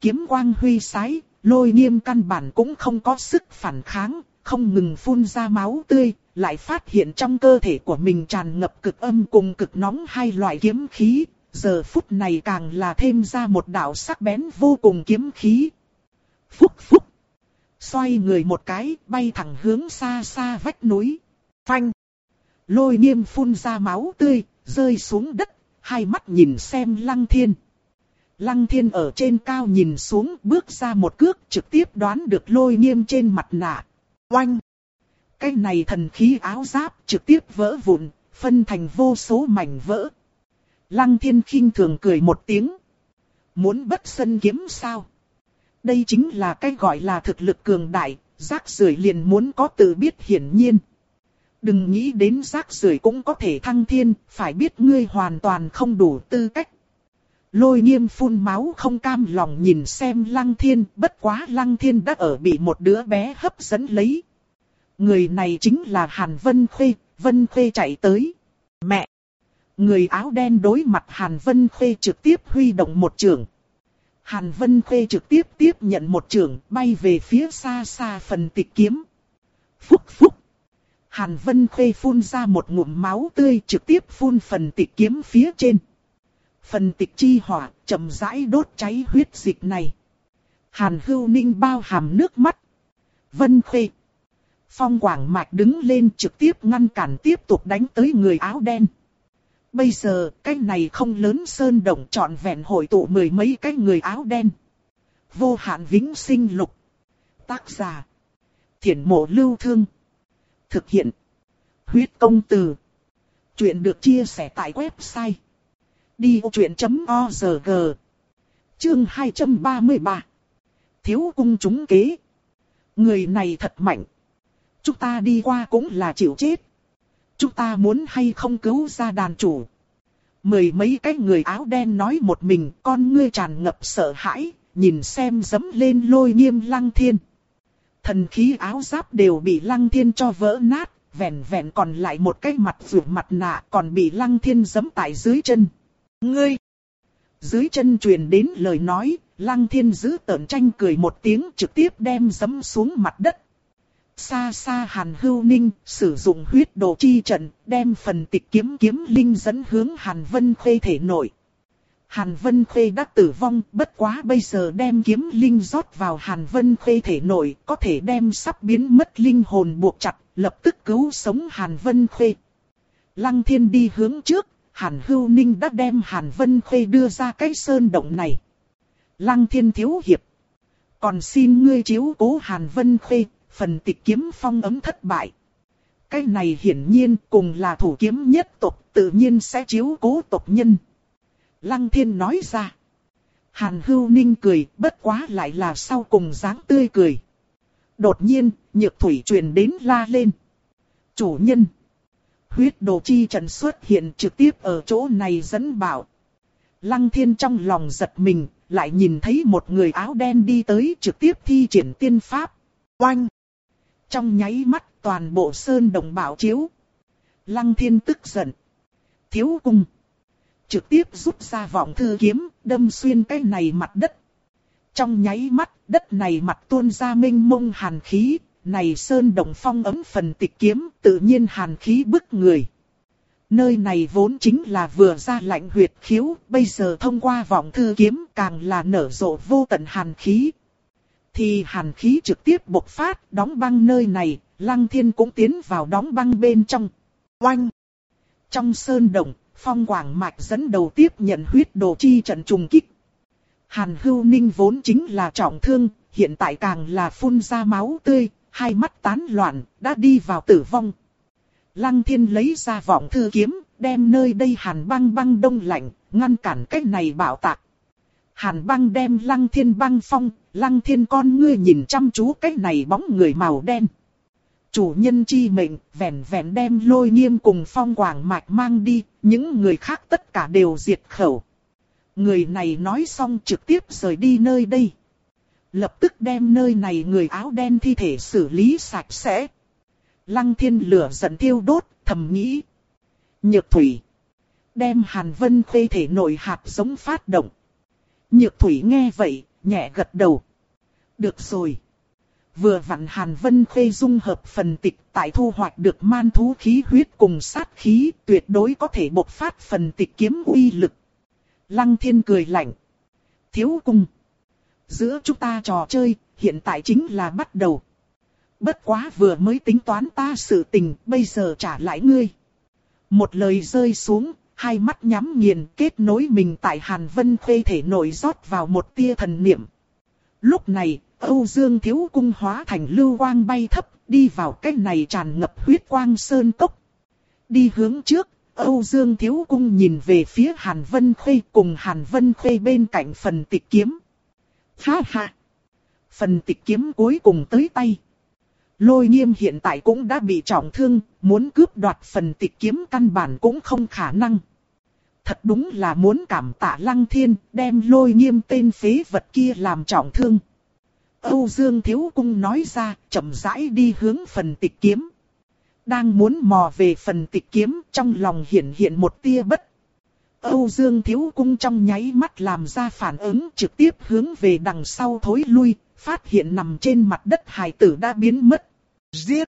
Kiếm quang huy sái, lôi nghiêm căn bản cũng không có sức phản kháng, không ngừng phun ra máu tươi, lại phát hiện trong cơ thể của mình tràn ngập cực âm cùng cực nóng hai loại kiếm khí, giờ phút này càng là thêm ra một đạo sắc bén vô cùng kiếm khí. Phúc phúc! Xoay người một cái, bay thẳng hướng xa xa vách núi. Phanh! Lôi nghiêm phun ra máu tươi, rơi xuống đất, hai mắt nhìn xem lăng thiên. Lăng thiên ở trên cao nhìn xuống bước ra một cước trực tiếp đoán được lôi nghiêm trên mặt nạ. Oanh! Cái này thần khí áo giáp trực tiếp vỡ vụn, phân thành vô số mảnh vỡ. Lăng thiên khinh thường cười một tiếng. Muốn bất sân kiếm sao? Đây chính là cái gọi là thực lực cường đại, rác rưởi liền muốn có tự biết hiển nhiên. Đừng nghĩ đến rác rưởi cũng có thể thăng thiên, phải biết ngươi hoàn toàn không đủ tư cách. Lôi nghiêm phun máu không cam lòng nhìn xem lăng thiên, bất quá lăng thiên đã ở bị một đứa bé hấp dẫn lấy. Người này chính là Hàn Vân Khuê, Vân Khuê chạy tới. Mẹ! Người áo đen đối mặt Hàn Vân Khê trực tiếp huy động một trường. Hàn Vân Khê trực tiếp tiếp nhận một trường, bay về phía xa xa phần tịch kiếm. Phúc phúc! Hàn Vân Khê phun ra một ngụm máu tươi trực tiếp phun phần tịch kiếm phía trên. Phần tịch chi hỏa chậm rãi đốt cháy huyết dịch này. Hàn Hưu Ninh bao hàm nước mắt. Vân Khê. Phong Quảng Mạch đứng lên trực tiếp ngăn cản tiếp tục đánh tới người áo đen. Bây giờ, cái này không lớn sơn động trọn vẹn hội tụ mười mấy cái người áo đen. Vô hạn vĩnh sinh lục. Tác giả. Thiển mộ lưu thương. Thực hiện. Huyết công từ. Chuyện được chia sẻ tại website. Đi vô chuyện.org Chương 233 Thiếu cung chúng kế. Người này thật mạnh. Chúng ta đi qua cũng là chịu chết. Chúng ta muốn hay không cứu ra đàn chủ. Mười mấy cái người áo đen nói một mình con ngươi tràn ngập sợ hãi, nhìn xem dấm lên lôi nghiêm lăng thiên. Thần khí áo giáp đều bị lăng thiên cho vỡ nát, vẹn vẹn còn lại một cái mặt vượt mặt nạ còn bị lăng thiên giấm tại dưới chân. Ngươi! Dưới chân truyền đến lời nói, lăng thiên giữ tợn tranh cười một tiếng trực tiếp đem giấm xuống mặt đất. Xa xa Hàn Hưu Ninh sử dụng huyết đồ chi trận, đem phần tịch kiếm kiếm linh dẫn hướng Hàn Vân Khê thể nội. Hàn Vân Khê đã tử vong, bất quá bây giờ đem kiếm linh rót vào Hàn Vân Khê thể nội, có thể đem sắp biến mất linh hồn buộc chặt, lập tức cứu sống Hàn Vân Khê. Lăng thiên đi hướng trước, Hàn Hưu Ninh đã đem Hàn Vân Khê đưa ra cái sơn động này. Lăng thiên thiếu hiệp. Còn xin ngươi chiếu cố Hàn Vân Khê, phần tịch kiếm phong ấm thất bại. Cái này hiển nhiên cùng là thủ kiếm nhất tộc tự nhiên sẽ chiếu cố tộc nhân. Lăng thiên nói ra. Hàn hưu ninh cười bất quá lại là sau cùng dáng tươi cười. Đột nhiên, nhược thủy truyền đến la lên. Chủ nhân. Huyết đồ chi trận xuất hiện trực tiếp ở chỗ này dẫn bảo. Lăng thiên trong lòng giật mình, lại nhìn thấy một người áo đen đi tới trực tiếp thi triển tiên pháp. Oanh! Trong nháy mắt toàn bộ sơn đồng bảo chiếu. Lăng thiên tức giận. Thiếu cung. Trực tiếp rút ra vọng thư kiếm, đâm xuyên cái này mặt đất. Trong nháy mắt, đất này mặt tuôn ra minh mông hàn khí, này sơn đồng phong ấm phần tịch kiếm, tự nhiên hàn khí bức người. Nơi này vốn chính là vừa ra lạnh huyệt khiếu, bây giờ thông qua vọng thư kiếm càng là nở rộ vô tận hàn khí. Thì hàn khí trực tiếp bộc phát, đóng băng nơi này, lăng thiên cũng tiến vào đóng băng bên trong. Oanh! Trong sơn động, phong quảng mạch dẫn đầu tiếp nhận huyết đồ chi trận trùng kích. Hàn hưu ninh vốn chính là trọng thương, hiện tại càng là phun ra máu tươi, hai mắt tán loạn, đã đi vào tử vong. Lăng thiên lấy ra vọng thư kiếm, đem nơi đây hàn băng băng đông lạnh, ngăn cản cách này bảo tạc. Hàn băng đem lăng thiên băng phong, lăng thiên con ngươi nhìn chăm chú cách này bóng người màu đen. Chủ nhân chi mệnh, vẹn vẹn đem lôi nghiêm cùng phong quảng mạch mang đi, những người khác tất cả đều diệt khẩu. Người này nói xong trực tiếp rời đi nơi đây. Lập tức đem nơi này người áo đen thi thể xử lý sạch sẽ. Lăng thiên lửa giận thiêu đốt, thầm nghĩ. Nhược thủy. Đem hàn vân khuê thể nội hạt giống phát động. Nhược thủy nghe vậy, nhẹ gật đầu. Được rồi. Vừa vặn hàn vân Khê dung hợp phần tịch tại thu hoạch được man thú khí huyết cùng sát khí tuyệt đối có thể bộc phát phần tịch kiếm uy lực. Lăng thiên cười lạnh. Thiếu cung. Giữa chúng ta trò chơi, hiện tại chính là bắt đầu. Bất quá vừa mới tính toán ta sự tình, bây giờ trả lại ngươi. Một lời rơi xuống, hai mắt nhắm nghiền kết nối mình tại Hàn Vân Khê thể nổi rót vào một tia thần niệm. Lúc này, Âu Dương Thiếu Cung hóa thành lưu quang bay thấp, đi vào cái này tràn ngập huyết quang sơn cốc. Đi hướng trước, Âu Dương Thiếu Cung nhìn về phía Hàn Vân Khê cùng Hàn Vân Khê bên cạnh phần tịch kiếm. Ha ha! Phần tịch kiếm cuối cùng tới tay. Lôi nghiêm hiện tại cũng đã bị trọng thương, muốn cướp đoạt phần tịch kiếm căn bản cũng không khả năng. Thật đúng là muốn cảm tạ lăng thiên, đem lôi nghiêm tên phế vật kia làm trọng thương. Âu Dương Thiếu Cung nói ra, chậm rãi đi hướng phần tịch kiếm. Đang muốn mò về phần tịch kiếm, trong lòng hiện hiện một tia bất. Âu Dương Thiếu Cung trong nháy mắt làm ra phản ứng trực tiếp hướng về đằng sau thối lui, phát hiện nằm trên mặt đất hài tử đã biến mất. Giết!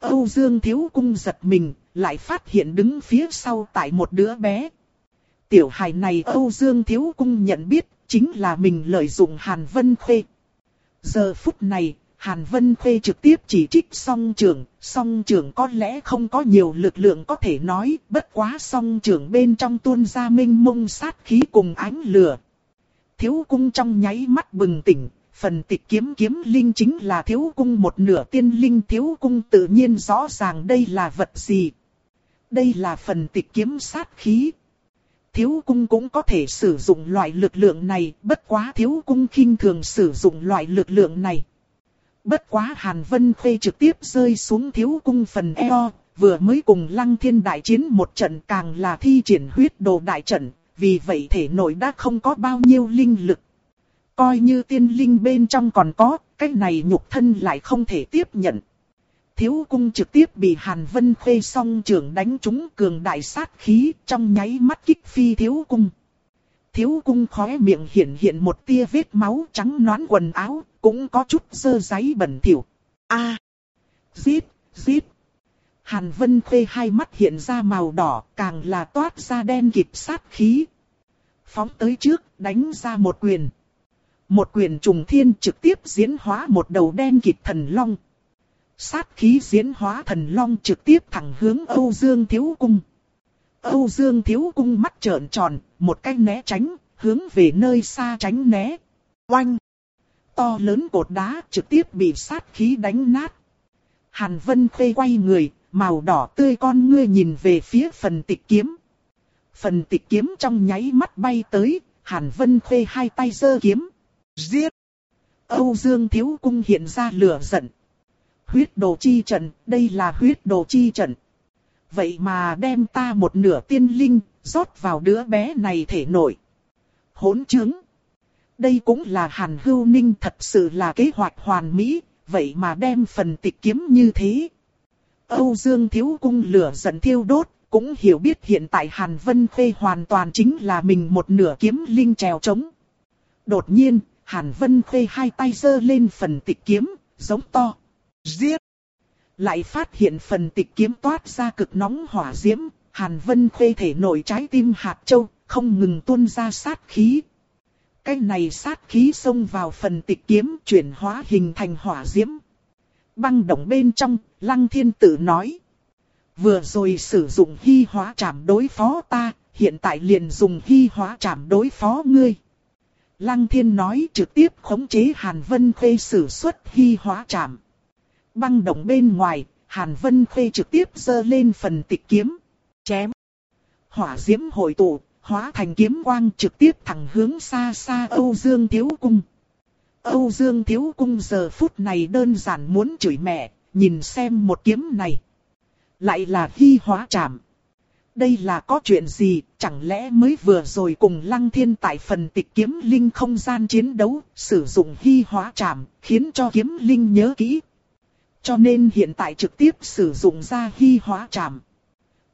Âu Dương Thiếu Cung giật mình, lại phát hiện đứng phía sau tại một đứa bé. Tiểu hài này Âu Dương Thiếu Cung nhận biết, chính là mình lợi dụng Hàn Vân Khuê. Giờ phút này, Hàn Vân Khê trực tiếp chỉ trích song trưởng, song trưởng có lẽ không có nhiều lực lượng có thể nói, bất quá song trưởng bên trong tuôn ra minh mông sát khí cùng ánh lửa. Thiếu cung trong nháy mắt bừng tỉnh, phần tịch kiếm kiếm linh chính là thiếu cung một nửa tiên linh thiếu cung tự nhiên rõ ràng đây là vật gì. Đây là phần tịch kiếm sát khí. Thiếu cung cũng có thể sử dụng loại lực lượng này, bất quá thiếu cung khinh thường sử dụng loại lực lượng này. Bất quá Hàn Vân Khê trực tiếp rơi xuống thiếu cung phần eo, vừa mới cùng Lăng Thiên đại chiến một trận càng là thi triển huyết đồ đại trận, vì vậy thể nội đã không có bao nhiêu linh lực. Coi như tiên linh bên trong còn có, cái này nhục thân lại không thể tiếp nhận. Thiếu cung trực tiếp bị Hàn Vân Khê song trưởng đánh trúng cường đại sát khí trong nháy mắt kích phi thiếu cung. Thiếu cung khóe miệng hiện hiện một tia vết máu trắng nón quần áo, cũng có chút dơ giấy bẩn thỉu. A, giết, giết. Hàn Vân Khê hai mắt hiện ra màu đỏ, càng là toát ra đen kịp sát khí. Phóng tới trước, đánh ra một quyền. Một quyền trùng thiên trực tiếp diễn hóa một đầu đen kịp thần long. Sát khí diễn hóa thần long trực tiếp thẳng hướng Âu Dương Thiếu Cung. Âu Dương Thiếu Cung mắt trợn tròn, một cái né tránh, hướng về nơi xa tránh né. Oanh! To lớn cột đá trực tiếp bị sát khí đánh nát. Hàn Vân Khê quay người, màu đỏ tươi con ngươi nhìn về phía phần tịch kiếm. Phần tịch kiếm trong nháy mắt bay tới, Hàn Vân Khê hai tay giơ kiếm. Giết! Âu Dương Thiếu Cung hiện ra lửa giận. Huyết đồ chi trận, đây là huyết đồ chi trận. Vậy mà đem ta một nửa tiên linh, rót vào đứa bé này thể nổi Hỗn chứng! Đây cũng là Hàn Hưu Ninh thật sự là kế hoạch hoàn mỹ, vậy mà đem phần tịch kiếm như thế. Âu Dương Thiếu Cung lửa giận thiêu đốt, cũng hiểu biết hiện tại Hàn Vân Khê hoàn toàn chính là mình một nửa kiếm linh trèo trống. Đột nhiên, Hàn Vân Khê hai tay giơ lên phần tịch kiếm, giống to. Giết! Lại phát hiện phần tịch kiếm toát ra cực nóng hỏa diễm, Hàn Vân Khê thể nổi trái tim hạt châu, không ngừng tuôn ra sát khí. Cái này sát khí xông vào phần tịch kiếm chuyển hóa hình thành hỏa diễm. Băng động bên trong, Lăng Thiên Tử nói. Vừa rồi sử dụng hy hóa trảm đối phó ta, hiện tại liền dùng hy hóa trảm đối phó ngươi. Lăng Thiên nói trực tiếp khống chế Hàn Vân Khê sử xuất hy hóa trảm. Băng động bên ngoài, Hàn Vân Khê trực tiếp giơ lên phần tịch kiếm. Chém. Hỏa diễm hội tụ, hóa thành kiếm quang trực tiếp thẳng hướng xa xa Âu Dương Thiếu Cung. Âu Dương Thiếu Cung giờ phút này đơn giản muốn chửi mẹ, nhìn xem một kiếm này. Lại là hy hóa chạm. Đây là có chuyện gì, chẳng lẽ mới vừa rồi cùng Lăng Thiên tại phần tịch kiếm linh không gian chiến đấu, sử dụng hy hóa chạm, khiến cho kiếm linh nhớ kỹ. Cho nên hiện tại trực tiếp sử dụng ra hy hóa chạm.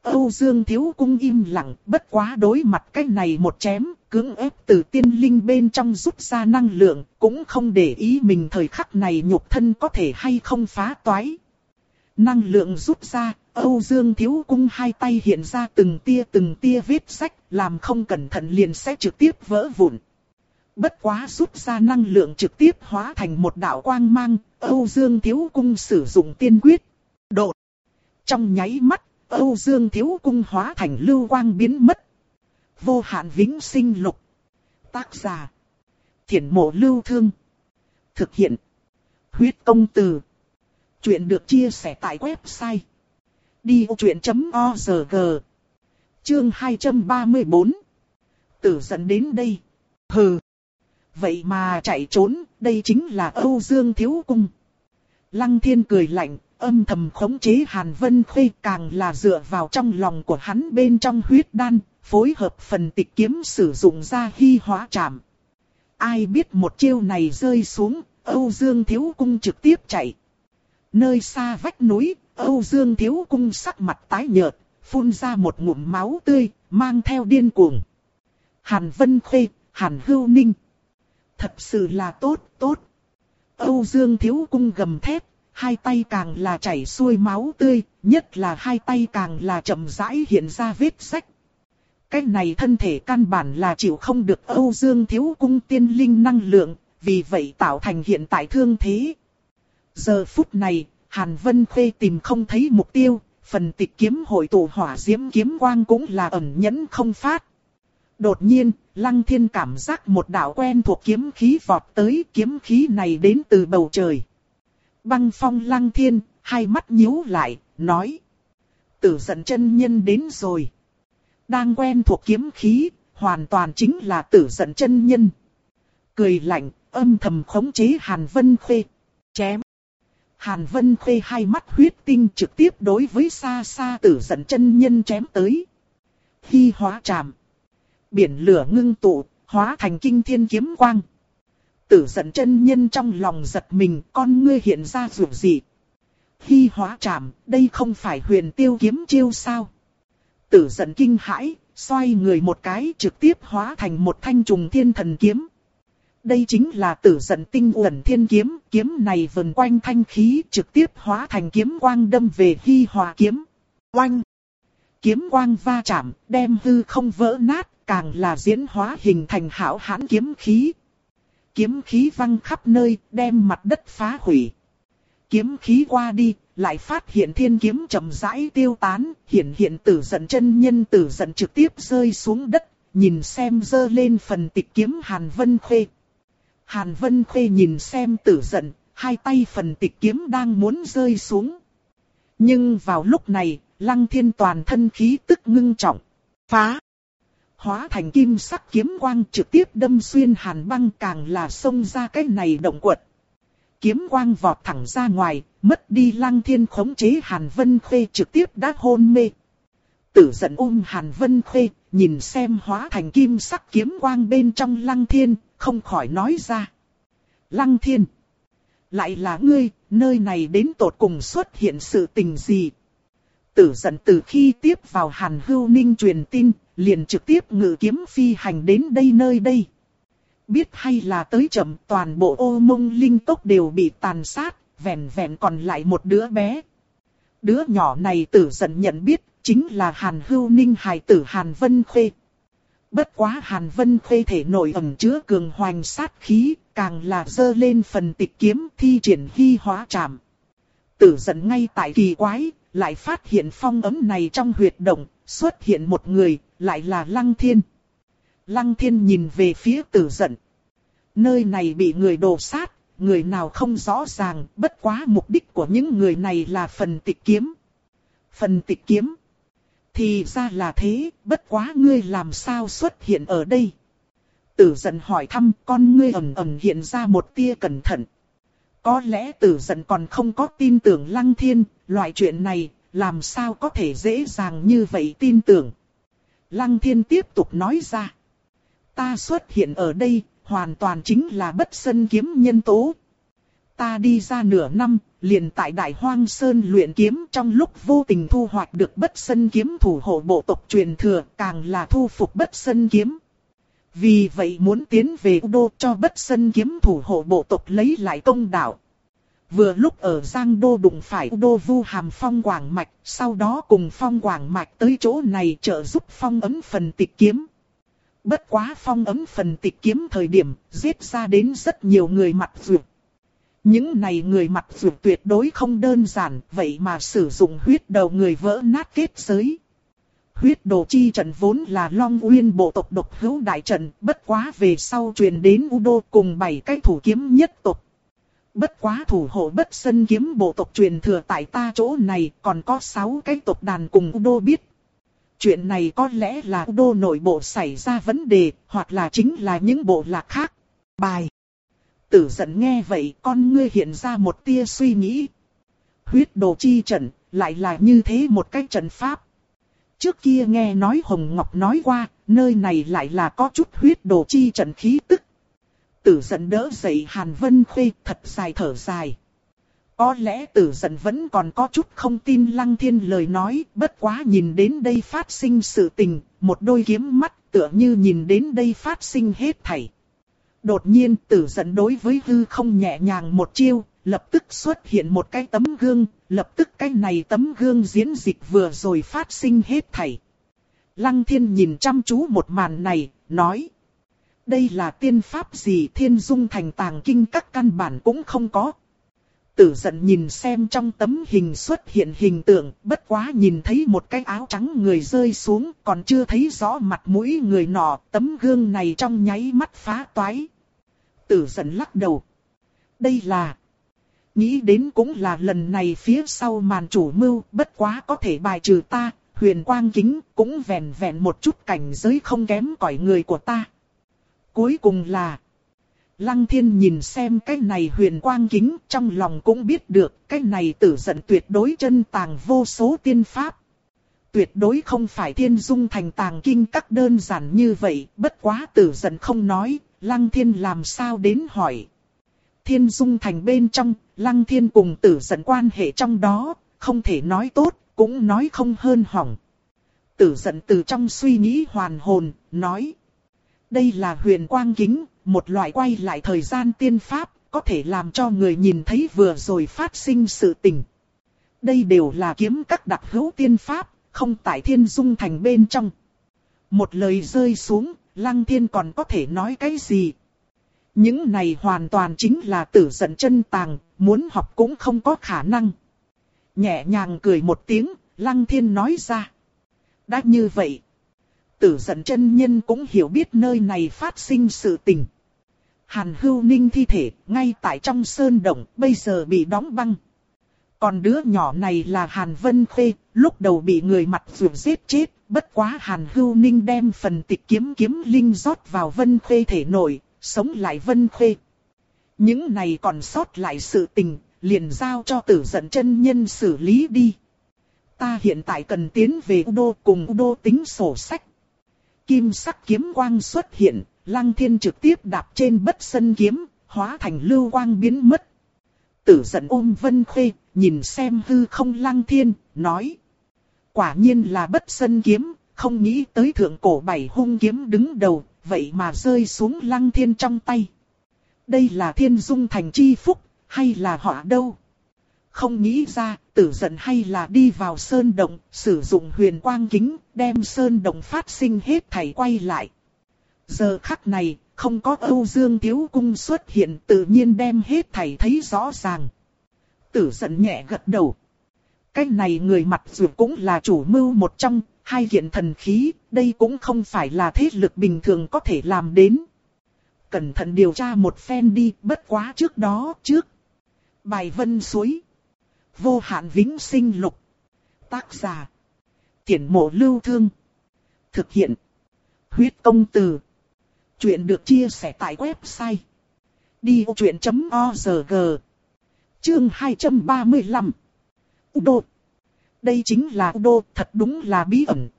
Âu Dương Thiếu Cung im lặng, bất quá đối mặt cái này một chém, cưỡng ép từ tiên linh bên trong rút ra năng lượng, cũng không để ý mình thời khắc này nhục thân có thể hay không phá toái. Năng lượng rút ra, Âu Dương Thiếu Cung hai tay hiện ra từng tia từng tia vết sách, làm không cẩn thận liền sẽ trực tiếp vỡ vụn. Bất quá rút ra năng lượng trực tiếp hóa thành một đạo quang mang, Âu Dương Thiếu Cung sử dụng tiên quyết. Đột! Trong nháy mắt, Âu Dương Thiếu Cung hóa thành lưu quang biến mất. Vô hạn vĩnh sinh lục. Tác giả. Thiển mộ lưu thương. Thực hiện. Huyết công từ. Chuyện được chia sẻ tại website. Đi vô chuyện.org Chương 234 Tử dẫn đến đây. Hừ. Vậy mà chạy trốn, đây chính là Âu Dương Thiếu Cung. Lăng thiên cười lạnh, âm thầm khống chế Hàn Vân Khê càng là dựa vào trong lòng của hắn bên trong huyết đan, phối hợp phần tịch kiếm sử dụng ra hy hóa chạm. Ai biết một chiêu này rơi xuống, Âu Dương Thiếu Cung trực tiếp chạy. Nơi xa vách núi, Âu Dương Thiếu Cung sắc mặt tái nhợt, phun ra một ngụm máu tươi, mang theo điên cuồng. Hàn Vân Khê, Hàn Hưu Ninh. Thật sự là tốt, tốt. Âu Dương Thiếu Cung gầm thét, hai tay càng là chảy xuôi máu tươi, nhất là hai tay càng là chậm rãi hiện ra vết sách. Cái này thân thể căn bản là chịu không được Âu Dương Thiếu Cung tiên linh năng lượng, vì vậy tạo thành hiện tại thương thế. Giờ phút này, Hàn Vân Khê tìm không thấy mục tiêu, phần tịch kiếm hội tụ hỏa diễm kiếm quang cũng là ẩn nhẫn không phát. Đột nhiên, Lăng Thiên cảm giác một đạo quen thuộc kiếm khí vọt tới, kiếm khí này đến từ bầu trời. Băng phong Lăng Thiên, hai mắt nhíu lại, nói. Tử giận chân nhân đến rồi. Đang quen thuộc kiếm khí, hoàn toàn chính là tử giận chân nhân. Cười lạnh, âm thầm khống chế Hàn Vân Khê. Chém. Hàn Vân Khê hai mắt huyết tinh trực tiếp đối với xa xa tử giận chân nhân chém tới. Khi hóa chạm. Biển lửa ngưng tụ, hóa thành kinh thiên kiếm quang. Tử giận chân nhân trong lòng giật mình, con ngươi hiện ra dù gì. Khi hóa chạm, đây không phải huyền tiêu kiếm chiêu sao. Tử giận kinh hãi, xoay người một cái trực tiếp hóa thành một thanh trùng thiên thần kiếm. Đây chính là tử giận tinh uẩn thiên kiếm, kiếm này vần quanh thanh khí trực tiếp hóa thành kiếm quang đâm về hy hòa kiếm. Oanh! Kiếm quang va chạm, đem hư không vỡ nát, càng là diễn hóa hình thành hảo hãn kiếm khí. Kiếm khí văng khắp nơi, đem mặt đất phá hủy. Kiếm khí qua đi, lại phát hiện thiên kiếm chậm rãi tiêu tán, hiện hiện tử giận chân nhân tử giận trực tiếp rơi xuống đất, nhìn xem dơ lên phần tịch kiếm Hàn Vân Khuê. Hàn Vân Khuê nhìn xem tử giận, hai tay phần tịch kiếm đang muốn rơi xuống. Nhưng vào lúc này, lăng thiên toàn thân khí tức ngưng trọng, phá. Hóa thành kim sắc kiếm quang trực tiếp đâm xuyên hàn băng càng là xông ra cái này động quật. Kiếm quang vọt thẳng ra ngoài, mất đi lăng thiên khống chế hàn vân khê trực tiếp đã hôn mê. Tử giận ôm hàn vân khê, nhìn xem hóa thành kim sắc kiếm quang bên trong lăng thiên, không khỏi nói ra. Lăng thiên, lại là ngươi, nơi này đến tột cùng xuất hiện sự tình gì? Tử giận từ khi tiếp vào hàn hưu ninh truyền tin, liền trực tiếp ngự kiếm phi hành đến đây nơi đây. Biết hay là tới chậm toàn bộ ô mông linh tốc đều bị tàn sát, vẹn vẹn còn lại một đứa bé. Đứa nhỏ này tử giận nhận biết, chính là Hàn Hưu Ninh hài tử Hàn Vân Khuê. Bất quá Hàn Vân Khuê thể nội ẩm chứa cường hoành sát khí, càng là dơ lên phần tịch kiếm thi triển hy hóa trảm. Tử giận ngay tại kỳ quái, lại phát hiện phong ấm này trong huyệt động, xuất hiện một người, lại là Lăng Thiên. Lăng Thiên nhìn về phía tử giận. Nơi này bị người đổ sát, người nào không rõ ràng, bất quá mục đích của những người này là phần tịch kiếm. Phần tịch kiếm. Thì ra là thế, bất quá ngươi làm sao xuất hiện ở đây? Tử giận hỏi thăm con ngươi ẩn ẩn hiện ra một tia cẩn thận. Có lẽ tử giận còn không có tin tưởng lăng thiên, loại chuyện này, làm sao có thể dễ dàng như vậy tin tưởng. Lăng thiên tiếp tục nói ra. Ta xuất hiện ở đây, hoàn toàn chính là bất sân kiếm nhân tố. Ta đi ra nửa năm, liền tại Đại Hoang Sơn luyện kiếm trong lúc vô tình thu hoạch được bất sân kiếm thủ hộ bộ tộc truyền thừa, càng là thu phục bất sân kiếm. Vì vậy muốn tiến về Udo cho bất sân kiếm thủ hộ bộ tộc lấy lại công đạo. Vừa lúc ở Giang Đô đụng phải Udo Vu Hàm Phong Quảng Mạch, sau đó cùng Phong Quảng Mạch tới chỗ này trợ giúp Phong ấm phần tịch kiếm. Bất quá Phong ấm phần tịch kiếm thời điểm, giết ra đến rất nhiều người mặt vượt. Những này người mặt vượt tuyệt đối không đơn giản, vậy mà sử dụng huyết đầu người vỡ nát kết giới. Huyết đồ chi trận vốn là Long Uyên bộ tộc độc hữu đại trận, bất quá về sau truyền đến Udo cùng bảy cái thủ kiếm nhất tộc. Bất quá thủ hộ bất sân kiếm bộ tộc truyền thừa tại ta chỗ này còn có sáu cái tộc đàn cùng Udo biết. Chuyện này có lẽ là Udo nội bộ xảy ra vấn đề, hoặc là chính là những bộ lạc khác. Bài Tử giận nghe vậy con ngươi hiện ra một tia suy nghĩ. Huyết đồ chi trận, lại là như thế một cái trận pháp. Trước kia nghe nói Hồng Ngọc nói qua, nơi này lại là có chút huyết đồ chi trận khí tức. Tử giận đỡ dậy Hàn Vân Khuê thật dài thở dài. Có lẽ tử giận vẫn còn có chút không tin Lăng Thiên lời nói, bất quá nhìn đến đây phát sinh sự tình, một đôi kiếm mắt tựa như nhìn đến đây phát sinh hết thảy. Đột nhiên tử giận đối với hư không nhẹ nhàng một chiêu, lập tức xuất hiện một cái tấm gương, lập tức cái này tấm gương diễn dịch vừa rồi phát sinh hết thảy. Lăng thiên nhìn chăm chú một màn này, nói. Đây là tiên pháp gì thiên dung thành tàng kinh các căn bản cũng không có. Tử giận nhìn xem trong tấm hình xuất hiện hình tượng, bất quá nhìn thấy một cái áo trắng người rơi xuống, còn chưa thấy rõ mặt mũi người nọ, tấm gương này trong nháy mắt phá toái. Tử giận lắc đầu. Đây là... Nghĩ đến cũng là lần này phía sau màn chủ mưu, bất quá có thể bài trừ ta, huyền quang kính, cũng vẹn vẹn một chút cảnh giới không kém cỏi người của ta. Cuối cùng là... Lăng thiên nhìn xem cái này huyền quang kính trong lòng cũng biết được cái này tử giận tuyệt đối chân tàng vô số tiên pháp. Tuyệt đối không phải thiên dung thành tàng kinh các đơn giản như vậy, bất quá tử giận không nói, lăng thiên làm sao đến hỏi. Thiên dung thành bên trong, lăng thiên cùng tử giận quan hệ trong đó, không thể nói tốt, cũng nói không hơn hỏng. Tử giận từ trong suy nghĩ hoàn hồn, nói. Đây là huyền quang kính, một loại quay lại thời gian tiên pháp, có thể làm cho người nhìn thấy vừa rồi phát sinh sự tình. Đây đều là kiếm các đặc hữu tiên pháp, không tại thiên dung thành bên trong. Một lời rơi xuống, lăng thiên còn có thể nói cái gì? Những này hoàn toàn chính là tử giận chân tàng, muốn học cũng không có khả năng. nhẹ nhàng cười một tiếng, Lăng Thiên nói ra. Đã như vậy, tử giận chân nhân cũng hiểu biết nơi này phát sinh sự tình. Hàn hưu ninh thi thể ngay tại trong sơn động bây giờ bị đóng băng. Còn đứa nhỏ này là Hàn Vân Khê, lúc đầu bị người mặt vượt giết chết, bất quá Hàn Hưu Ninh đem phần tịch kiếm kiếm linh rót vào Vân Khê thể nội, sống lại Vân Khê. Những này còn sót lại sự tình, liền giao cho tử giận chân nhân xử lý đi. Ta hiện tại cần tiến về Udo cùng Udo tính sổ sách. Kim sắc kiếm quang xuất hiện, Lăng Thiên trực tiếp đạp trên bất sân kiếm, hóa thành lưu quang biến mất. Tử giận ôm Vân Khê, nhìn xem hư không Lăng Thiên, nói. Quả nhiên là bất sân kiếm, không nghĩ tới thượng cổ bảy hung kiếm đứng đầu, vậy mà rơi xuống Lăng Thiên trong tay. Đây là thiên dung thành chi phúc, hay là họa đâu? Không nghĩ ra, tử giận hay là đi vào sơn động, sử dụng huyền quang kính, đem sơn động phát sinh hết thảy quay lại. Giờ khắc này, không có Âu Dương Tiếu Cung xuất hiện tự nhiên đem hết thảy thấy rõ ràng. Tử giận nhẹ gật đầu. Cái này người mặt dù cũng là chủ mưu một trong, hai kiện thần khí, đây cũng không phải là thế lực bình thường có thể làm đến. Cẩn thận điều tra một phen đi, bất quá trước đó, trước. Bài vân suối. Vô hạn vĩnh sinh lục. Tác giả. Tiễn mộ lưu thương. Thực hiện. Huyết công từ. Chuyện được chia sẻ tại website. Đi vô chuyện.org Chương 235 Udo Đây chính là Udo, thật đúng là bí ẩn.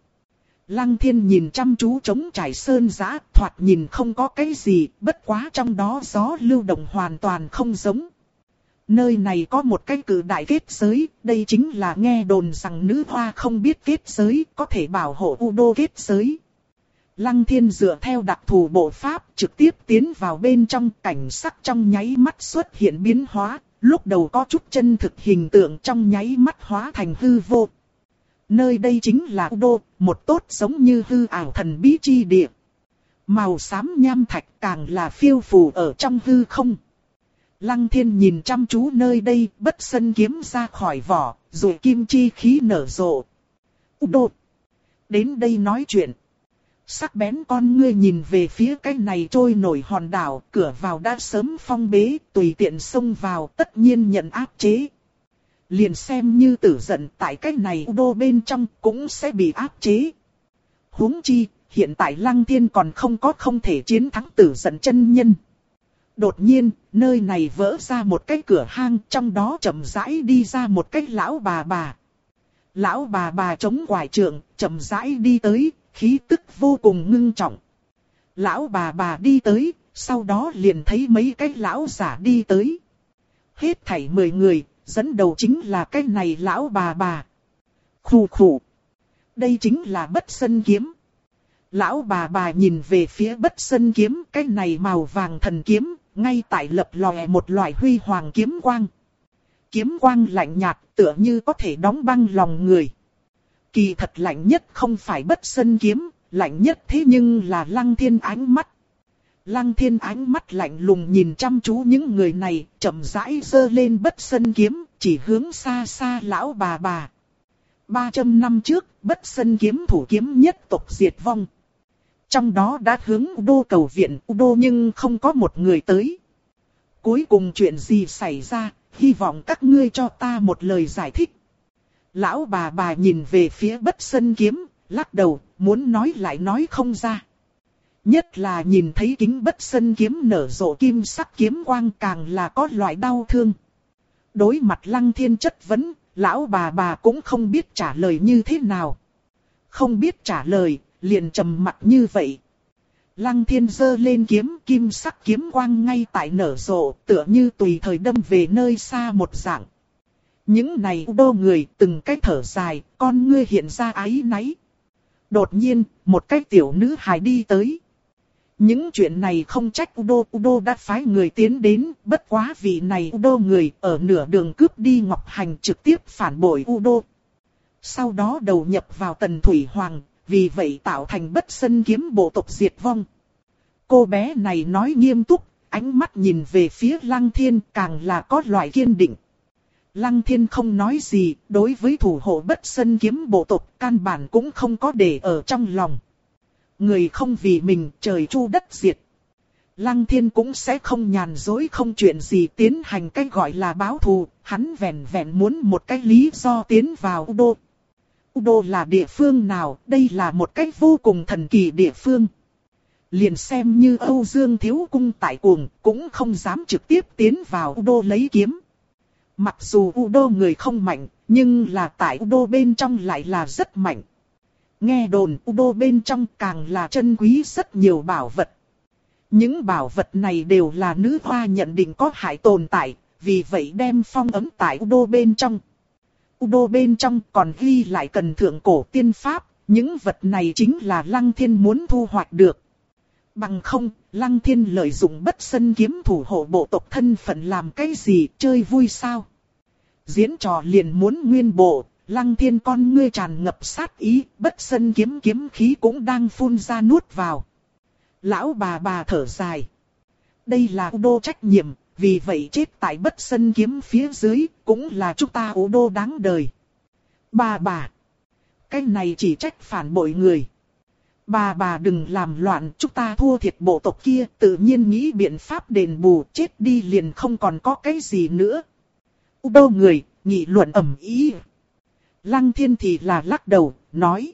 Lăng thiên nhìn chăm chú chống trải sơn giã, thoạt nhìn không có cái gì, bất quá trong đó gió lưu động hoàn toàn không giống. Nơi này có một cái cử đại kết giới, đây chính là nghe đồn rằng nữ hoa không biết kết giới, có thể bảo hộ Udo kết giới. Lăng thiên dựa theo đặc thù bộ pháp trực tiếp tiến vào bên trong cảnh sắc trong nháy mắt xuất hiện biến hóa, lúc đầu có chút chân thực hình tượng trong nháy mắt hóa thành hư vô. Nơi đây chính là Udo, một tốt giống như hư ảo thần bí chi địa. Màu xám nham thạch càng là phiêu phù ở trong hư không. Lăng thiên nhìn chăm chú nơi đây, bất sân kiếm ra khỏi vỏ, rồi kim chi khí nở rộ. Đột Đến đây nói chuyện. Sắc bén con ngươi nhìn về phía cái này trôi nổi hòn đảo, cửa vào đã sớm phong bế, tùy tiện xông vào, tất nhiên nhận áp chế. Liền xem như tử giận tại cái này đô bên trong cũng sẽ bị áp chế. huống chi, hiện tại lăng thiên còn không có không thể chiến thắng tử giận chân nhân. Đột nhiên, nơi này vỡ ra một cái cửa hang, trong đó chậm rãi đi ra một cái lão bà bà. Lão bà bà chống quải trượng, chậm rãi đi tới, khí tức vô cùng ngưng trọng. Lão bà bà đi tới, sau đó liền thấy mấy cái lão giả đi tới. Hết thảy mười người, dẫn đầu chính là cái này lão bà bà. Khủ khủ. Đây chính là bất sân kiếm. Lão bà bà nhìn về phía bất sân kiếm, cái này màu vàng thần kiếm, ngay tại lập lòe một loại huy hoàng kiếm quang. Kiếm quang lạnh nhạt, tựa như có thể đóng băng lòng người. Kỳ thật lạnh nhất không phải bất sân kiếm, lạnh nhất thế nhưng là lăng thiên ánh mắt. Lăng thiên ánh mắt lạnh lùng nhìn chăm chú những người này, chậm rãi dơ lên bất sân kiếm, chỉ hướng xa xa lão bà bà. 300 năm trước, bất sân kiếm thủ kiếm nhất tộc diệt vong. Trong đó đã hướng Udo cầu viện Udo nhưng không có một người tới. Cuối cùng chuyện gì xảy ra, hy vọng các ngươi cho ta một lời giải thích. Lão bà bà nhìn về phía bất sân kiếm, lắc đầu, muốn nói lại nói không ra. Nhất là nhìn thấy kính bất sân kiếm nở rộ kim sắc kiếm quang càng là có loại đau thương. Đối mặt lăng thiên chất vấn, lão bà bà cũng không biết trả lời như thế nào. Không biết trả lời, liền trầm mặt như vậy. Lăng thiên giơ lên kiếm kim sắc kiếm quang ngay tại nở rộ, tựa như tùy thời đâm về nơi xa một dạng. Những này đô người từng cái thở dài, con ngươi hiện ra ái náy. Đột nhiên, một cái tiểu nữ hài đi tới. Những chuyện này không trách Udo, Udo đã phái người tiến đến, bất quá vị này Udo người ở nửa đường cướp đi Ngọc Hành trực tiếp phản bội Udo. Sau đó đầu nhập vào Tần Thủy Hoàng, vì vậy tạo thành bất sân kiếm bộ tộc diệt vong. Cô bé này nói nghiêm túc, ánh mắt nhìn về phía Lăng Thiên càng là có loại kiên định. Lăng thiên không nói gì, đối với thủ hộ bất sân kiếm bộ tộc căn bản cũng không có để ở trong lòng. Người không vì mình trời chu đất diệt. Lăng thiên cũng sẽ không nhàn dối không chuyện gì tiến hành cách gọi là báo thù, hắn vẹn vẹn muốn một cái lý do tiến vào đô. Udo là địa phương nào, đây là một cách vô cùng thần kỳ địa phương. Liền xem như Âu Dương Thiếu Cung tại cuồng, cũng không dám trực tiếp tiến vào Udo lấy kiếm. Mặc dù Udo người không mạnh, nhưng là tại Udo bên trong lại là rất mạnh. Nghe đồn Udo bên trong càng là chân quý rất nhiều bảo vật. Những bảo vật này đều là nữ hoa nhận định có hại tồn tại, vì vậy đem phong ấm tại Udo bên trong. Udo bên trong còn ghi lại cần thượng cổ tiên pháp, những vật này chính là Lăng Thiên muốn thu hoạch được. Bằng không, Lăng Thiên lợi dụng bất sân kiếm thủ hộ bộ tộc thân phận làm cái gì chơi vui sao? Diễn trò liền muốn nguyên bộ, Lăng Thiên con ngươi tràn ngập sát ý, bất sân kiếm kiếm khí cũng đang phun ra nuốt vào. Lão bà bà thở dài. Đây là đô trách nhiệm, vì vậy chết tại bất sân kiếm phía dưới, cũng là chúng ta ủ đô đáng đời. Bà bà. Cái này chỉ trách phản bội người. Bà bà đừng làm loạn, chúng ta thua thiệt bộ tộc kia, tự nhiên nghĩ biện pháp đền bù, chết đi liền không còn có cái gì nữa. U đô người, nghị luận ẩm ý. Lăng thiên thì là lắc đầu, nói.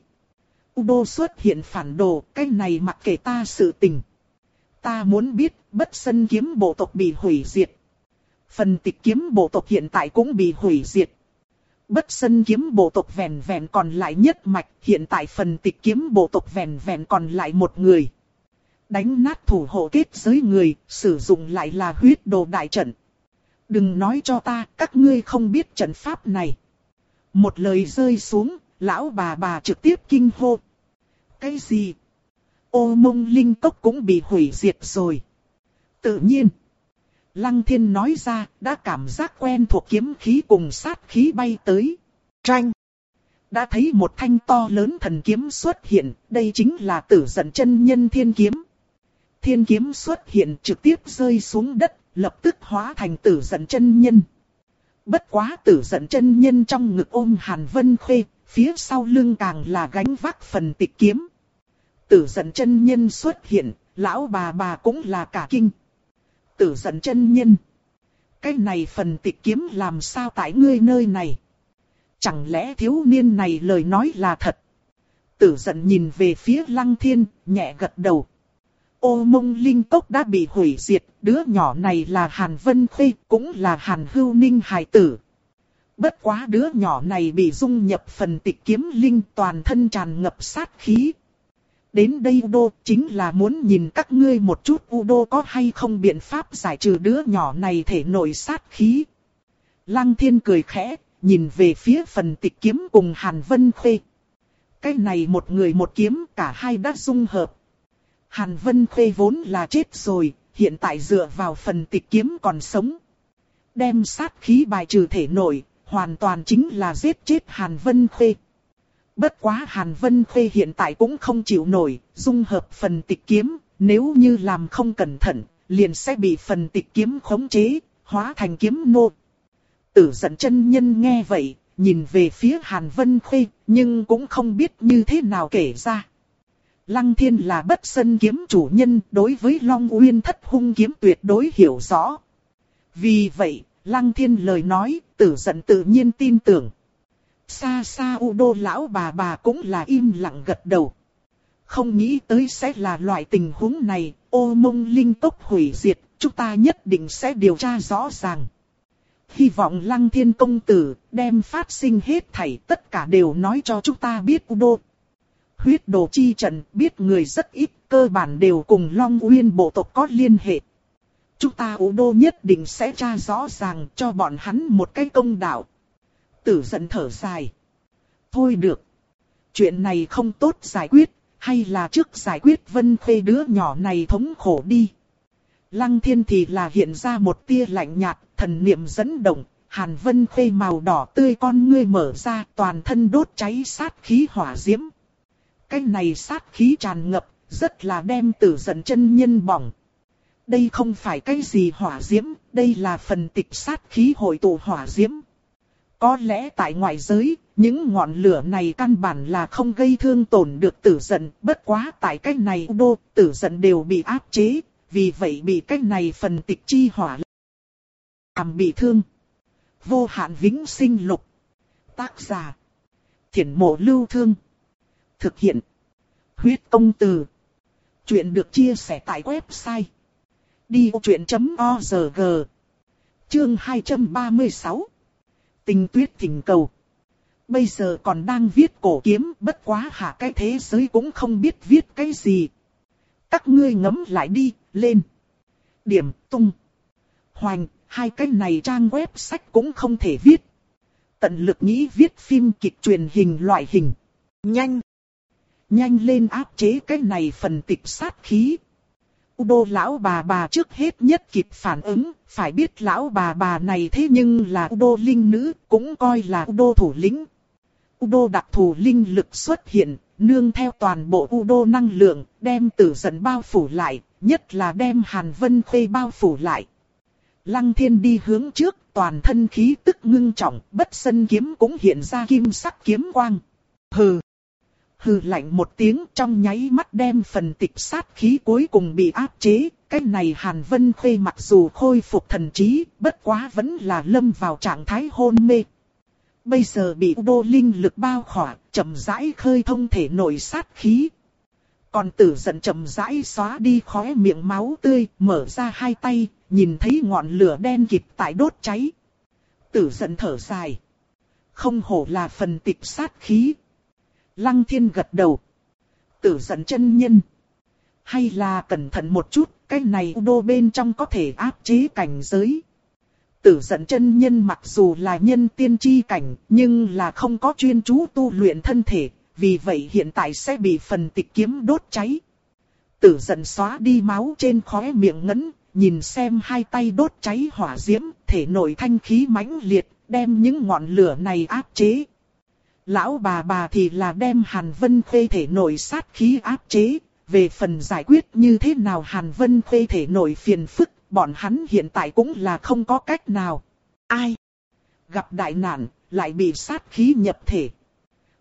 Udo xuất hiện phản đồ, cái này mặc kệ ta sự tình. Ta muốn biết, bất sân kiếm bộ tộc bị hủy diệt. Phần tịch kiếm bộ tộc hiện tại cũng bị hủy diệt. Bất sân kiếm bộ tộc vẹn vẹn còn lại nhất mạch, hiện tại phần tịch kiếm bộ tộc vẹn vẹn còn lại một người. Đánh nát thủ hộ kết giới người, sử dụng lại là huyết đồ đại trận. Đừng nói cho ta, các ngươi không biết trận pháp này. Một lời rơi xuống, lão bà bà trực tiếp kinh hô. Cái gì? Ô mông linh cốc cũng bị hủy diệt rồi. Tự nhiên. Lăng thiên nói ra, đã cảm giác quen thuộc kiếm khí cùng sát khí bay tới. Tranh. Đã thấy một thanh to lớn thần kiếm xuất hiện, đây chính là tử giận chân nhân thiên kiếm. Thiên kiếm xuất hiện trực tiếp rơi xuống đất, lập tức hóa thành tử giận chân nhân. Bất quá tử giận chân nhân trong ngực ôm Hàn Vân Khuê, phía sau lưng càng là gánh vác phần tịch kiếm. Tử giận chân nhân xuất hiện, lão bà bà cũng là cả kinh. Tử giận chân nhân. Cái này phần tịch kiếm làm sao tại ngươi nơi này? Chẳng lẽ thiếu niên này lời nói là thật? Tử giận nhìn về phía lăng thiên, nhẹ gật đầu. Ô mông linh cốc đã bị hủy diệt, đứa nhỏ này là Hàn Vân Khê, cũng là Hàn Hưu Ninh hài tử. Bất quá đứa nhỏ này bị dung nhập phần tịch kiếm linh toàn thân tràn ngập sát khí. Đến đây Udo chính là muốn nhìn các ngươi một chút Udo có hay không biện pháp giải trừ đứa nhỏ này thể nội sát khí. Lăng thiên cười khẽ, nhìn về phía phần tịch kiếm cùng Hàn Vân Khê. Cái này một người một kiếm cả hai đã dung hợp. Hàn Vân Khê vốn là chết rồi, hiện tại dựa vào phần tịch kiếm còn sống. Đem sát khí bài trừ thể nội, hoàn toàn chính là giết chết Hàn Vân Khê. Bất quá Hàn Vân Khê hiện tại cũng không chịu nổi, dung hợp phần tịch kiếm, nếu như làm không cẩn thận, liền sẽ bị phần tịch kiếm khống chế, hóa thành kiếm nô. Tử giận chân nhân nghe vậy, nhìn về phía Hàn Vân Khê, nhưng cũng không biết như thế nào kể ra. Lăng Thiên là bất sân kiếm chủ nhân, đối với Long Uyên thất hung kiếm tuyệt đối hiểu rõ. Vì vậy, Lăng Thiên lời nói, tử giận tự nhiên tin tưởng. Xa xa U Đô lão bà bà cũng là im lặng gật đầu. Không nghĩ tới sẽ là loại tình huống này, ô mông linh tốc hủy diệt, chúng ta nhất định sẽ điều tra rõ ràng. Hy vọng lăng thiên công tử đem phát sinh hết thảy tất cả đều nói cho chúng ta biết U Đô. Huyết đồ chi trận biết người rất ít, cơ bản đều cùng Long Uyên bộ tộc có liên hệ. Chúng ta U Đô nhất định sẽ tra rõ ràng cho bọn hắn một cái công đạo tử giận thở dài. Thôi được. Chuyện này không tốt giải quyết, hay là trước giải quyết vân khê đứa nhỏ này thống khổ đi. Lăng thiên thì là hiện ra một tia lạnh nhạt, thần niệm dẫn động, hàn vân khê màu đỏ tươi con ngươi mở ra toàn thân đốt cháy sát khí hỏa diễm. Cái này sát khí tràn ngập, rất là đem tử giận chân nhân bỏng. Đây không phải cái gì hỏa diễm, đây là phần tịch sát khí hội tụ hỏa diễm. Có lẽ tại ngoại giới, những ngọn lửa này căn bản là không gây thương tổn được tử giận, bất quá tại cách này đô, tử giận đều bị áp chế, vì vậy bị cách này phần tịch chi hỏa làm bị thương. Vô hạn vĩnh sinh lục. Tác giả. Thiển mộ lưu thương. Thực hiện. Huyết công từ. Chuyện được chia sẻ tại website. Đi chuyện.org Chương 236 Tình tuyết thỉnh cầu Bây giờ còn đang viết cổ kiếm bất quá hạ cái thế giới cũng không biết viết cái gì. Các ngươi ngấm lại đi, lên. Điểm, tung. Hoành, hai cái này trang web sách cũng không thể viết. Tận lực nghĩ viết phim kịch truyền hình loại hình. Nhanh. Nhanh lên áp chế cái này phần tịch sát khí. Udo lão bà bà trước hết nhất kịp phản ứng, phải biết lão bà bà này thế nhưng là Udo linh nữ, cũng coi là Udo thủ lĩnh. Udo đặc thù linh lực xuất hiện, nương theo toàn bộ Udo năng lượng, đem tử giận bao phủ lại, nhất là đem Hàn Vân Khuê bao phủ lại. Lăng thiên đi hướng trước, toàn thân khí tức ngưng trọng, bất sân kiếm cũng hiện ra kim sắc kiếm quang. Hừ! Hừ lạnh một tiếng trong nháy mắt đem phần tịch sát khí cuối cùng bị áp chế. Cái này Hàn Vân Khuê mặc dù khôi phục thần trí, bất quá vẫn là lâm vào trạng thái hôn mê. Bây giờ bị đô linh lực bao khỏa, chậm rãi khơi thông thể nội sát khí. Còn tử giận chậm rãi xóa đi khóe miệng máu tươi, mở ra hai tay, nhìn thấy ngọn lửa đen kịp tại đốt cháy. Tử giận thở dài. Không hổ là phần tịch sát khí. Lăng thiên gật đầu. Tử giận chân nhân. Hay là cẩn thận một chút, cái này đô bên trong có thể áp chế cảnh giới. Tử giận chân nhân mặc dù là nhân tiên chi cảnh, nhưng là không có chuyên chú tu luyện thân thể, vì vậy hiện tại sẽ bị phần tịch kiếm đốt cháy. Tử giận xóa đi máu trên khóe miệng ngấn, nhìn xem hai tay đốt cháy hỏa diễm, thể nội thanh khí mãnh liệt, đem những ngọn lửa này áp chế. Lão bà bà thì là đem Hàn Vân Khuê thể nội sát khí áp chế, về phần giải quyết như thế nào Hàn Vân Khuê thể nội phiền phức, bọn hắn hiện tại cũng là không có cách nào. Ai? Gặp đại nạn, lại bị sát khí nhập thể.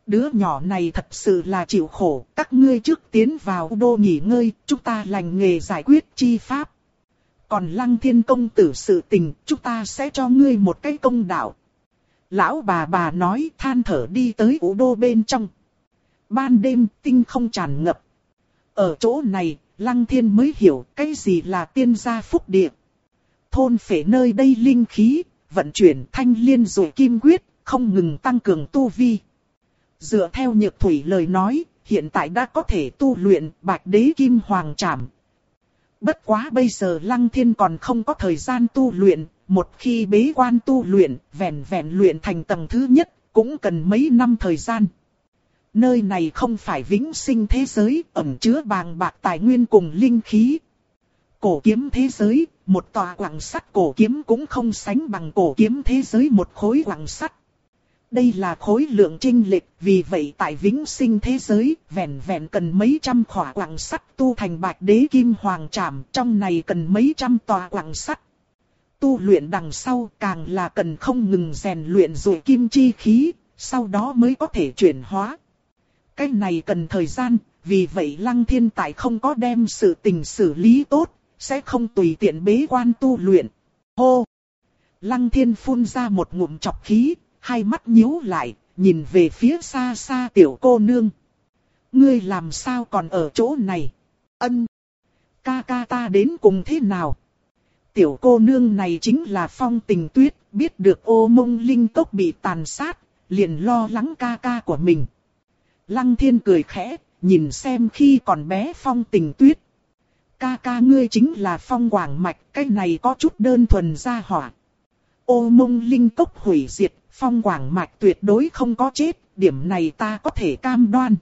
Đứa nhỏ này thật sự là chịu khổ, các ngươi trước tiến vào đô nghỉ ngơi, chúng ta lành nghề giải quyết chi pháp. Còn lăng thiên công tử sự tình, chúng ta sẽ cho ngươi một cái công đạo. Lão bà bà nói than thở đi tới ủ đô bên trong. Ban đêm tinh không tràn ngập. Ở chỗ này, lăng thiên mới hiểu cái gì là tiên gia phúc địa. Thôn phể nơi đây linh khí, vận chuyển thanh liên rồi kim quyết, không ngừng tăng cường tu vi. Dựa theo nhược thủy lời nói, hiện tại đã có thể tu luyện bạch đế kim hoàng trảm, Bất quá bây giờ Lăng Thiên còn không có thời gian tu luyện, một khi bế quan tu luyện, vẹn vẹn luyện thành tầng thứ nhất, cũng cần mấy năm thời gian. Nơi này không phải vĩnh sinh thế giới, ẩn chứa bàng bạc tài nguyên cùng linh khí. Cổ kiếm thế giới, một tòa quảng sắt cổ kiếm cũng không sánh bằng cổ kiếm thế giới một khối quảng sắt. Đây là khối lượng trinh lệch, vì vậy tại vĩnh sinh thế giới, vẹn vẹn cần mấy trăm khỏa quặng sắt tu thành bạch đế kim hoàng trảm, trong này cần mấy trăm tòa quặng sắt. Tu luyện đằng sau càng là cần không ngừng rèn luyện rồi kim chi khí, sau đó mới có thể chuyển hóa. Cái này cần thời gian, vì vậy lăng thiên tài không có đem sự tình xử lý tốt, sẽ không tùy tiện bế quan tu luyện. Hô! Lăng thiên phun ra một ngụm chọc khí, hai mắt nhíu lại, nhìn về phía xa xa tiểu cô nương. Ngươi làm sao còn ở chỗ này? Ân! Ca ca ta đến cùng thế nào? Tiểu cô nương này chính là phong tình tuyết, biết được ô mông linh tốc bị tàn sát, liền lo lắng ca ca của mình. Lăng thiên cười khẽ, nhìn xem khi còn bé phong tình tuyết. Ca ca ngươi chính là phong quảng mạch, cái này có chút đơn thuần ra hỏa. Ô mông linh tốc hủy diệt, Phong Quảng Mạch tuyệt đối không có chết, điểm này ta có thể cam đoan.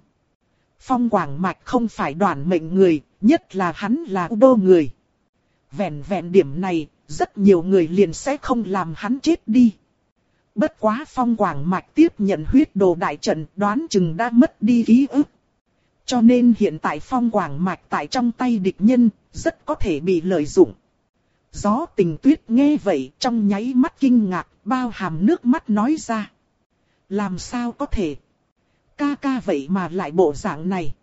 Phong Quảng Mạch không phải đoàn mệnh người, nhất là hắn là đô người. Vẹn vẹn điểm này, rất nhiều người liền sẽ không làm hắn chết đi. Bất quá Phong Quảng Mạch tiếp nhận huyết đồ đại trận đoán chừng đã mất đi ký ức. Cho nên hiện tại Phong Quảng Mạch tại trong tay địch nhân, rất có thể bị lợi dụng. Gió tình tuyết nghe vậy trong nháy mắt kinh ngạc, bao hàm nước mắt nói ra. Làm sao có thể? Ca ca vậy mà lại bộ dạng này.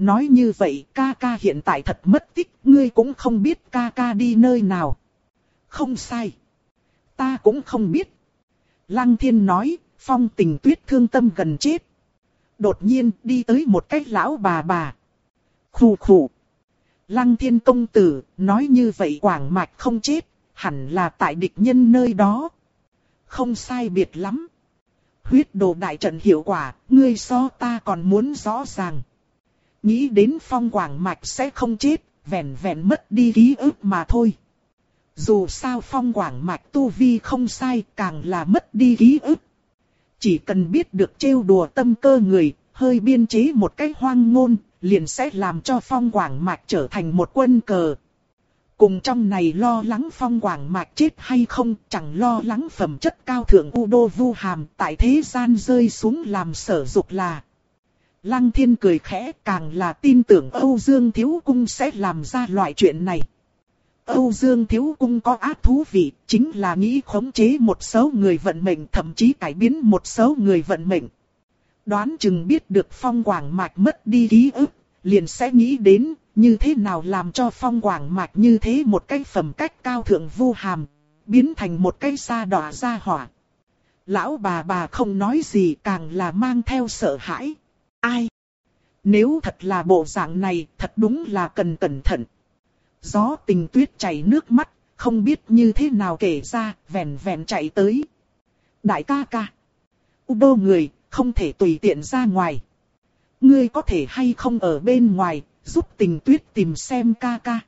Nói như vậy ca ca hiện tại thật mất tích, ngươi cũng không biết ca ca đi nơi nào. Không sai. Ta cũng không biết. Lăng thiên nói, phong tình tuyết thương tâm gần chết. Đột nhiên đi tới một cái lão bà bà. Khù khù. Lăng thiên công tử, nói như vậy quảng mạch không chết, hẳn là tại địch nhân nơi đó. Không sai biệt lắm. Huyết đồ đại trận hiệu quả, ngươi so ta còn muốn rõ ràng. Nghĩ đến phong quảng mạch sẽ không chết, vẹn vẹn mất đi ký ức mà thôi. Dù sao phong quảng mạch tu vi không sai, càng là mất đi ký ức. Chỉ cần biết được trêu đùa tâm cơ người, hơi biên chế một cách hoang ngôn, liền sẽ làm cho phong quảng mạch trở thành một quân cờ. Cùng trong này lo lắng phong quảng mạch chết hay không, chẳng lo lắng phẩm chất cao thượng u đô vu hàm tại thế gian rơi xuống làm sở dục là. Lăng thiên cười khẽ càng là tin tưởng Âu Dương Thiếu Cung sẽ làm ra loại chuyện này. Âu Dương Thiếu Cung có ác thú vị, chính là nghĩ khống chế một số người vận mệnh thậm chí cải biến một số người vận mệnh. Đoán chừng biết được phong quảng mạch mất đi ký ức, liền sẽ nghĩ đến như thế nào làm cho phong quảng mạch như thế một cái phẩm cách cao thượng vô hàm, biến thành một cái sa đỏ ra hỏa. Lão bà bà không nói gì càng là mang theo sợ hãi. Ai? Nếu thật là bộ dạng này, thật đúng là cần cẩn thận. Gió tình tuyết chảy nước mắt, không biết như thế nào kể ra, vèn vèn chạy tới. Đại ca ca. U đô người, không thể tùy tiện ra ngoài. Ngươi có thể hay không ở bên ngoài, giúp tình tuyết tìm xem ca ca.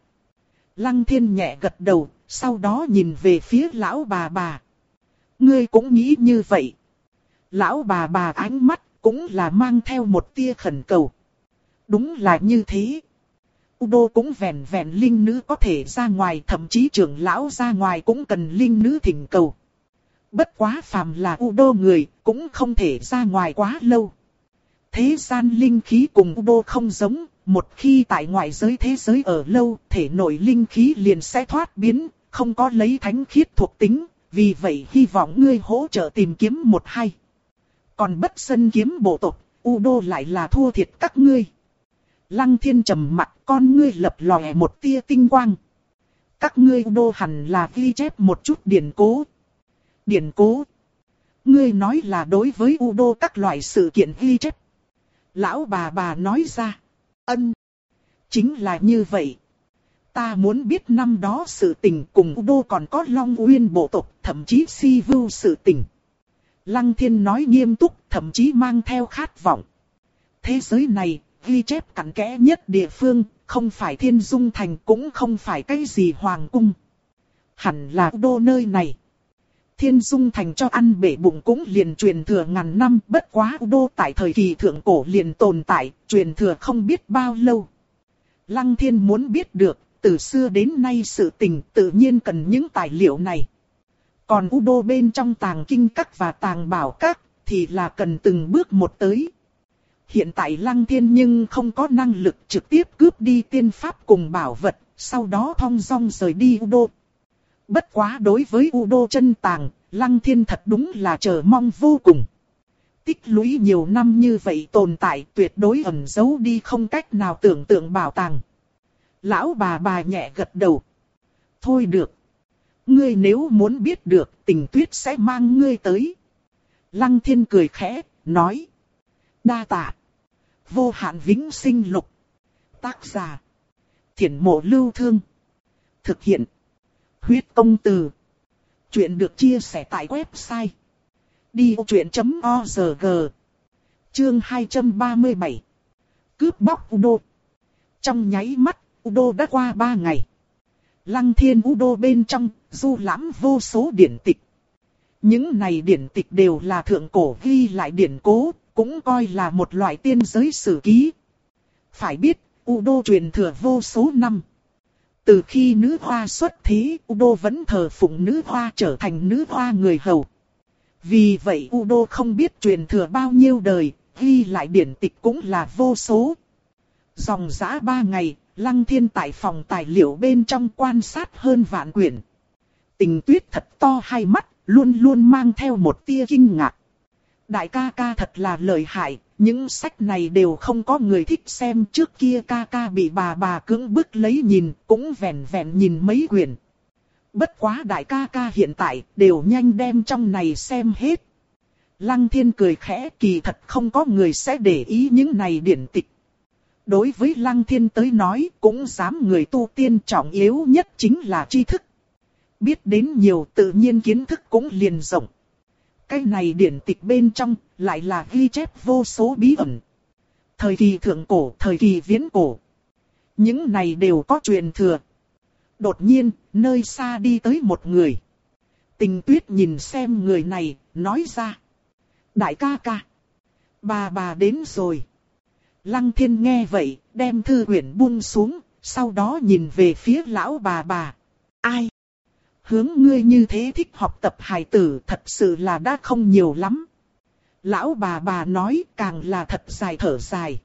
Lăng thiên nhẹ gật đầu, sau đó nhìn về phía lão bà bà. Ngươi cũng nghĩ như vậy. Lão bà bà ánh mắt cũng là mang theo một tia khẩn cầu. Đúng là như thế. Udo cũng vẹn vẹn linh nữ có thể ra ngoài, thậm chí trưởng lão ra ngoài cũng cần linh nữ thỉnh cầu. Bất quá phàm là Udo người, cũng không thể ra ngoài quá lâu. Thế gian linh khí cùng Udo không giống, một khi tại ngoại giới thế giới ở lâu, thể nội linh khí liền sẽ thoát biến, không có lấy thánh khiết thuộc tính, vì vậy hy vọng ngươi hỗ trợ tìm kiếm một hai. Còn bất sân kiếm bộ tộc, Udo lại là thua thiệt các ngươi. Lăng thiên trầm mặt con ngươi lập lòe một tia tinh quang. Các ngươi Udo hẳn là ghi chép một chút điển cố. Điển cố. Ngươi nói là đối với Udo các loại sự kiện ghi chép. Lão bà bà nói ra. Ân. Chính là như vậy. Ta muốn biết năm đó sự tình cùng Udo còn có Long Uyên bộ tộc, thậm chí Si Vưu sự tình. Lăng thiên nói nghiêm túc, thậm chí mang theo khát vọng. Thế giới này, ghi chép cặn kẽ nhất địa phương, không phải thiên dung thành cũng không phải cái gì hoàng cung. Hẳn là đô nơi này. Thiên dung thành cho ăn bể bụng cũng liền truyền thừa ngàn năm, bất quá đô tại thời kỳ thượng cổ liền tồn tại, truyền thừa không biết bao lâu. Lăng thiên muốn biết được, từ xưa đến nay sự tình tự nhiên cần những tài liệu này. Còn u đô bên trong tàng kinh các và tàng bảo các, thì là cần từng bước một tới. Hiện tại lăng thiên nhưng không có năng lực trực tiếp cướp đi tiên pháp cùng bảo vật, sau đó thong dong rời đi u đô. Bất quá đối với u đô chân tàng, lăng thiên thật đúng là chờ mong vô cùng. Tích lũy nhiều năm như vậy tồn tại tuyệt đối ẩn giấu đi không cách nào tưởng tượng bảo tàng. Lão bà bà nhẹ gật đầu. Thôi được. Ngươi nếu muốn biết được tình tuyết sẽ mang ngươi tới. Lăng thiên cười khẽ, nói. Đa tạ. Vô hạn vĩnh sinh lục. Tác giả. Thiển mộ lưu thương. Thực hiện. Huyết công từ. Chuyện được chia sẻ tại website. Đi vô chuyện.org Chương 237 Cướp bóc Udo Trong nháy mắt, Udo đã qua 3 ngày. Lăng thiên Udo bên trong, du lãm vô số điển tịch. Những này điển tịch đều là thượng cổ ghi lại điển cố, cũng coi là một loại tiên giới sử ký. Phải biết, u đô truyền thừa vô số năm. Từ khi nữ hoa xuất thế, u đô vẫn thờ phụng nữ hoa trở thành nữ hoa người hầu. Vì vậy u đô không biết truyền thừa bao nhiêu đời, ghi lại điển tịch cũng là vô số. Dòng giã ba ngày, Lăng Thiên tại phòng tài liệu bên trong quan sát hơn vạn quyển. Tình tuyết thật to hai mắt, luôn luôn mang theo một tia kinh ngạc. Đại ca ca thật là lợi hại, những sách này đều không có người thích xem trước kia ca ca bị bà bà cưỡng bức lấy nhìn, cũng vẹn vẹn nhìn mấy quyển. Bất quá đại ca ca hiện tại đều nhanh đem trong này xem hết. Lăng thiên cười khẽ kỳ thật không có người sẽ để ý những này điển tịch. Đối với lăng thiên tới nói cũng dám người tu tiên trọng yếu nhất chính là tri thức. Biết đến nhiều tự nhiên kiến thức cũng liền rộng. Cái này điển tịch bên trong lại là ghi chép vô số bí ẩn. Thời kỳ thượng cổ, thời kỳ viễn cổ. Những này đều có truyền thừa. Đột nhiên, nơi xa đi tới một người. Tình tuyết nhìn xem người này, nói ra. Đại ca ca. Bà bà đến rồi. Lăng thiên nghe vậy, đem thư quyển buông xuống, sau đó nhìn về phía lão bà bà. Ai? Hướng ngươi như thế thích học tập hài tử thật sự là đã không nhiều lắm. Lão bà bà nói càng là thật dài thở dài.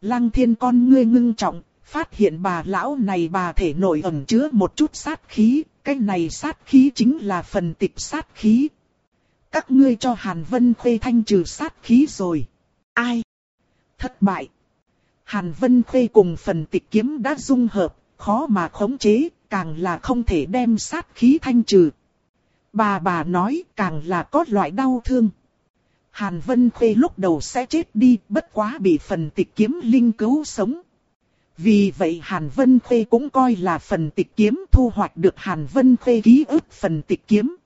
Lăng thiên con ngươi ngưng trọng, phát hiện bà lão này bà thể nội ẩn chứa một chút sát khí, cái này sát khí chính là phần tịch sát khí. Các ngươi cho Hàn Vân Khuê thanh trừ sát khí rồi. Ai? Thất bại. Hàn Vân Khuê cùng phần tịch kiếm đã dung hợp, khó mà khống chế, càng là không thể đem sát khí thanh trừ. Bà bà nói càng là có loại đau thương. Hàn Vân Khê lúc đầu sẽ chết đi, bất quá bị phần tịch kiếm linh cứu sống. Vì vậy Hàn Vân Khê cũng coi là phần tịch kiếm thu hoạch được Hàn Vân Khê ký ức phần tịch kiếm.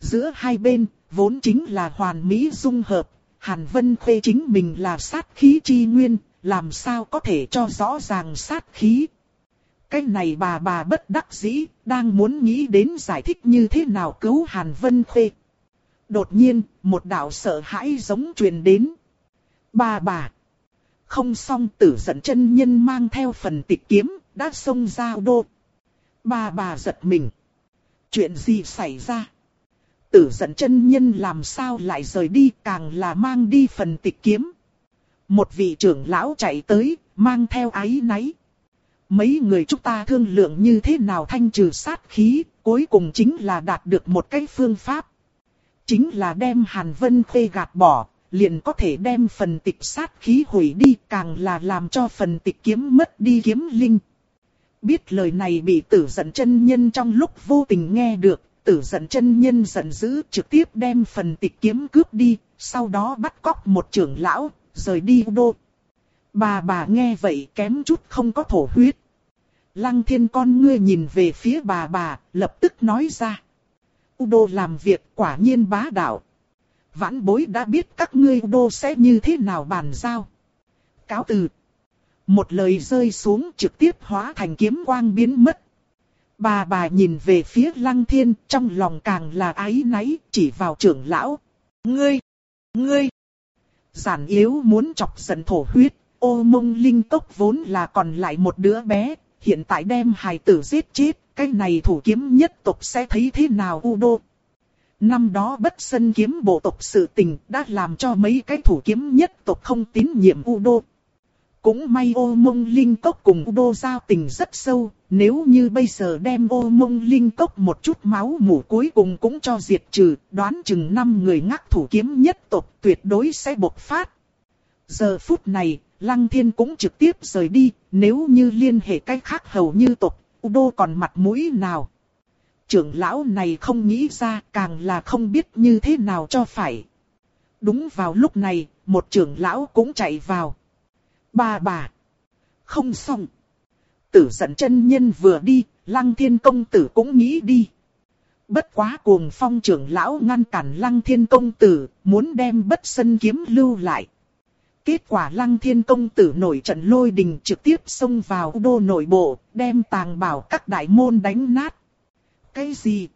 Giữa hai bên, vốn chính là hoàn mỹ dung hợp, Hàn Vân Khê chính mình là sát khí chi nguyên, làm sao có thể cho rõ ràng sát khí. Cái này bà bà bất đắc dĩ, đang muốn nghĩ đến giải thích như thế nào cứu Hàn Vân Khuê. Đột nhiên, một đạo sợ hãi giống truyền đến. Bà bà. Không xong tử dẫn chân nhân mang theo phần tịch kiếm, đã xông ra đô. Bà bà giật mình. Chuyện gì xảy ra? Tử dẫn chân nhân làm sao lại rời đi càng là mang đi phần tịch kiếm. Một vị trưởng lão chạy tới, mang theo ái náy. Mấy người chúng ta thương lượng như thế nào thanh trừ sát khí, cuối cùng chính là đạt được một cái phương pháp. Chính là đem Hàn Vân Khê gạt bỏ, liền có thể đem phần tịch sát khí hủy đi càng là làm cho phần tịch kiếm mất đi kiếm linh. Biết lời này bị tử giận chân nhân trong lúc vô tình nghe được, tử giận chân nhân giận dữ trực tiếp đem phần tịch kiếm cướp đi, sau đó bắt cóc một trưởng lão, rời đi đô. Bà bà nghe vậy kém chút không có thổ huyết. Lăng thiên con ngươi nhìn về phía bà bà, lập tức nói ra. Udo làm việc quả nhiên bá đạo. Vãn bối đã biết các ngươi Udo sẽ như thế nào bàn giao. Cáo từ. Một lời rơi xuống trực tiếp hóa thành kiếm quang biến mất. Bà bà nhìn về phía lăng thiên trong lòng càng là ái náy chỉ vào trưởng lão. Ngươi! Ngươi! Giản yếu muốn chọc giận thổ huyết, ô mông linh cốc vốn là còn lại một đứa bé, hiện tại đem hài tử giết chết, cái này thủ kiếm nhất tộc sẽ thấy thế nào u đô. Năm đó bất sân kiếm bộ tộc sự tình đã làm cho mấy cái thủ kiếm nhất tộc không tín nhiệm u đô. Cũng may ô mông linh cốc cùng u đô giao tình rất sâu, nếu như bây giờ đem ô mông linh cốc một chút máu mủ cuối cùng cũng cho diệt trừ, đoán chừng năm người ngắc thủ kiếm nhất tộc tuyệt đối sẽ bộc phát. Giờ phút này, Lăng Thiên cũng trực tiếp rời đi, nếu như liên hệ cách khác hầu như tộc, Udo còn mặt mũi nào. Trưởng lão này không nghĩ ra, càng là không biết như thế nào cho phải. Đúng vào lúc này, một trưởng lão cũng chạy vào. Bà bà. Không xong. Tử giận chân nhân vừa đi, lăng thiên công tử cũng nghĩ đi. Bất quá cuồng phong trưởng lão ngăn cản lăng thiên công tử, muốn đem bất sân kiếm lưu lại. Kết quả lăng thiên công tử nổi trận lôi đình trực tiếp xông vào đô nội bộ, đem tàng bảo các đại môn đánh nát. Cái gì?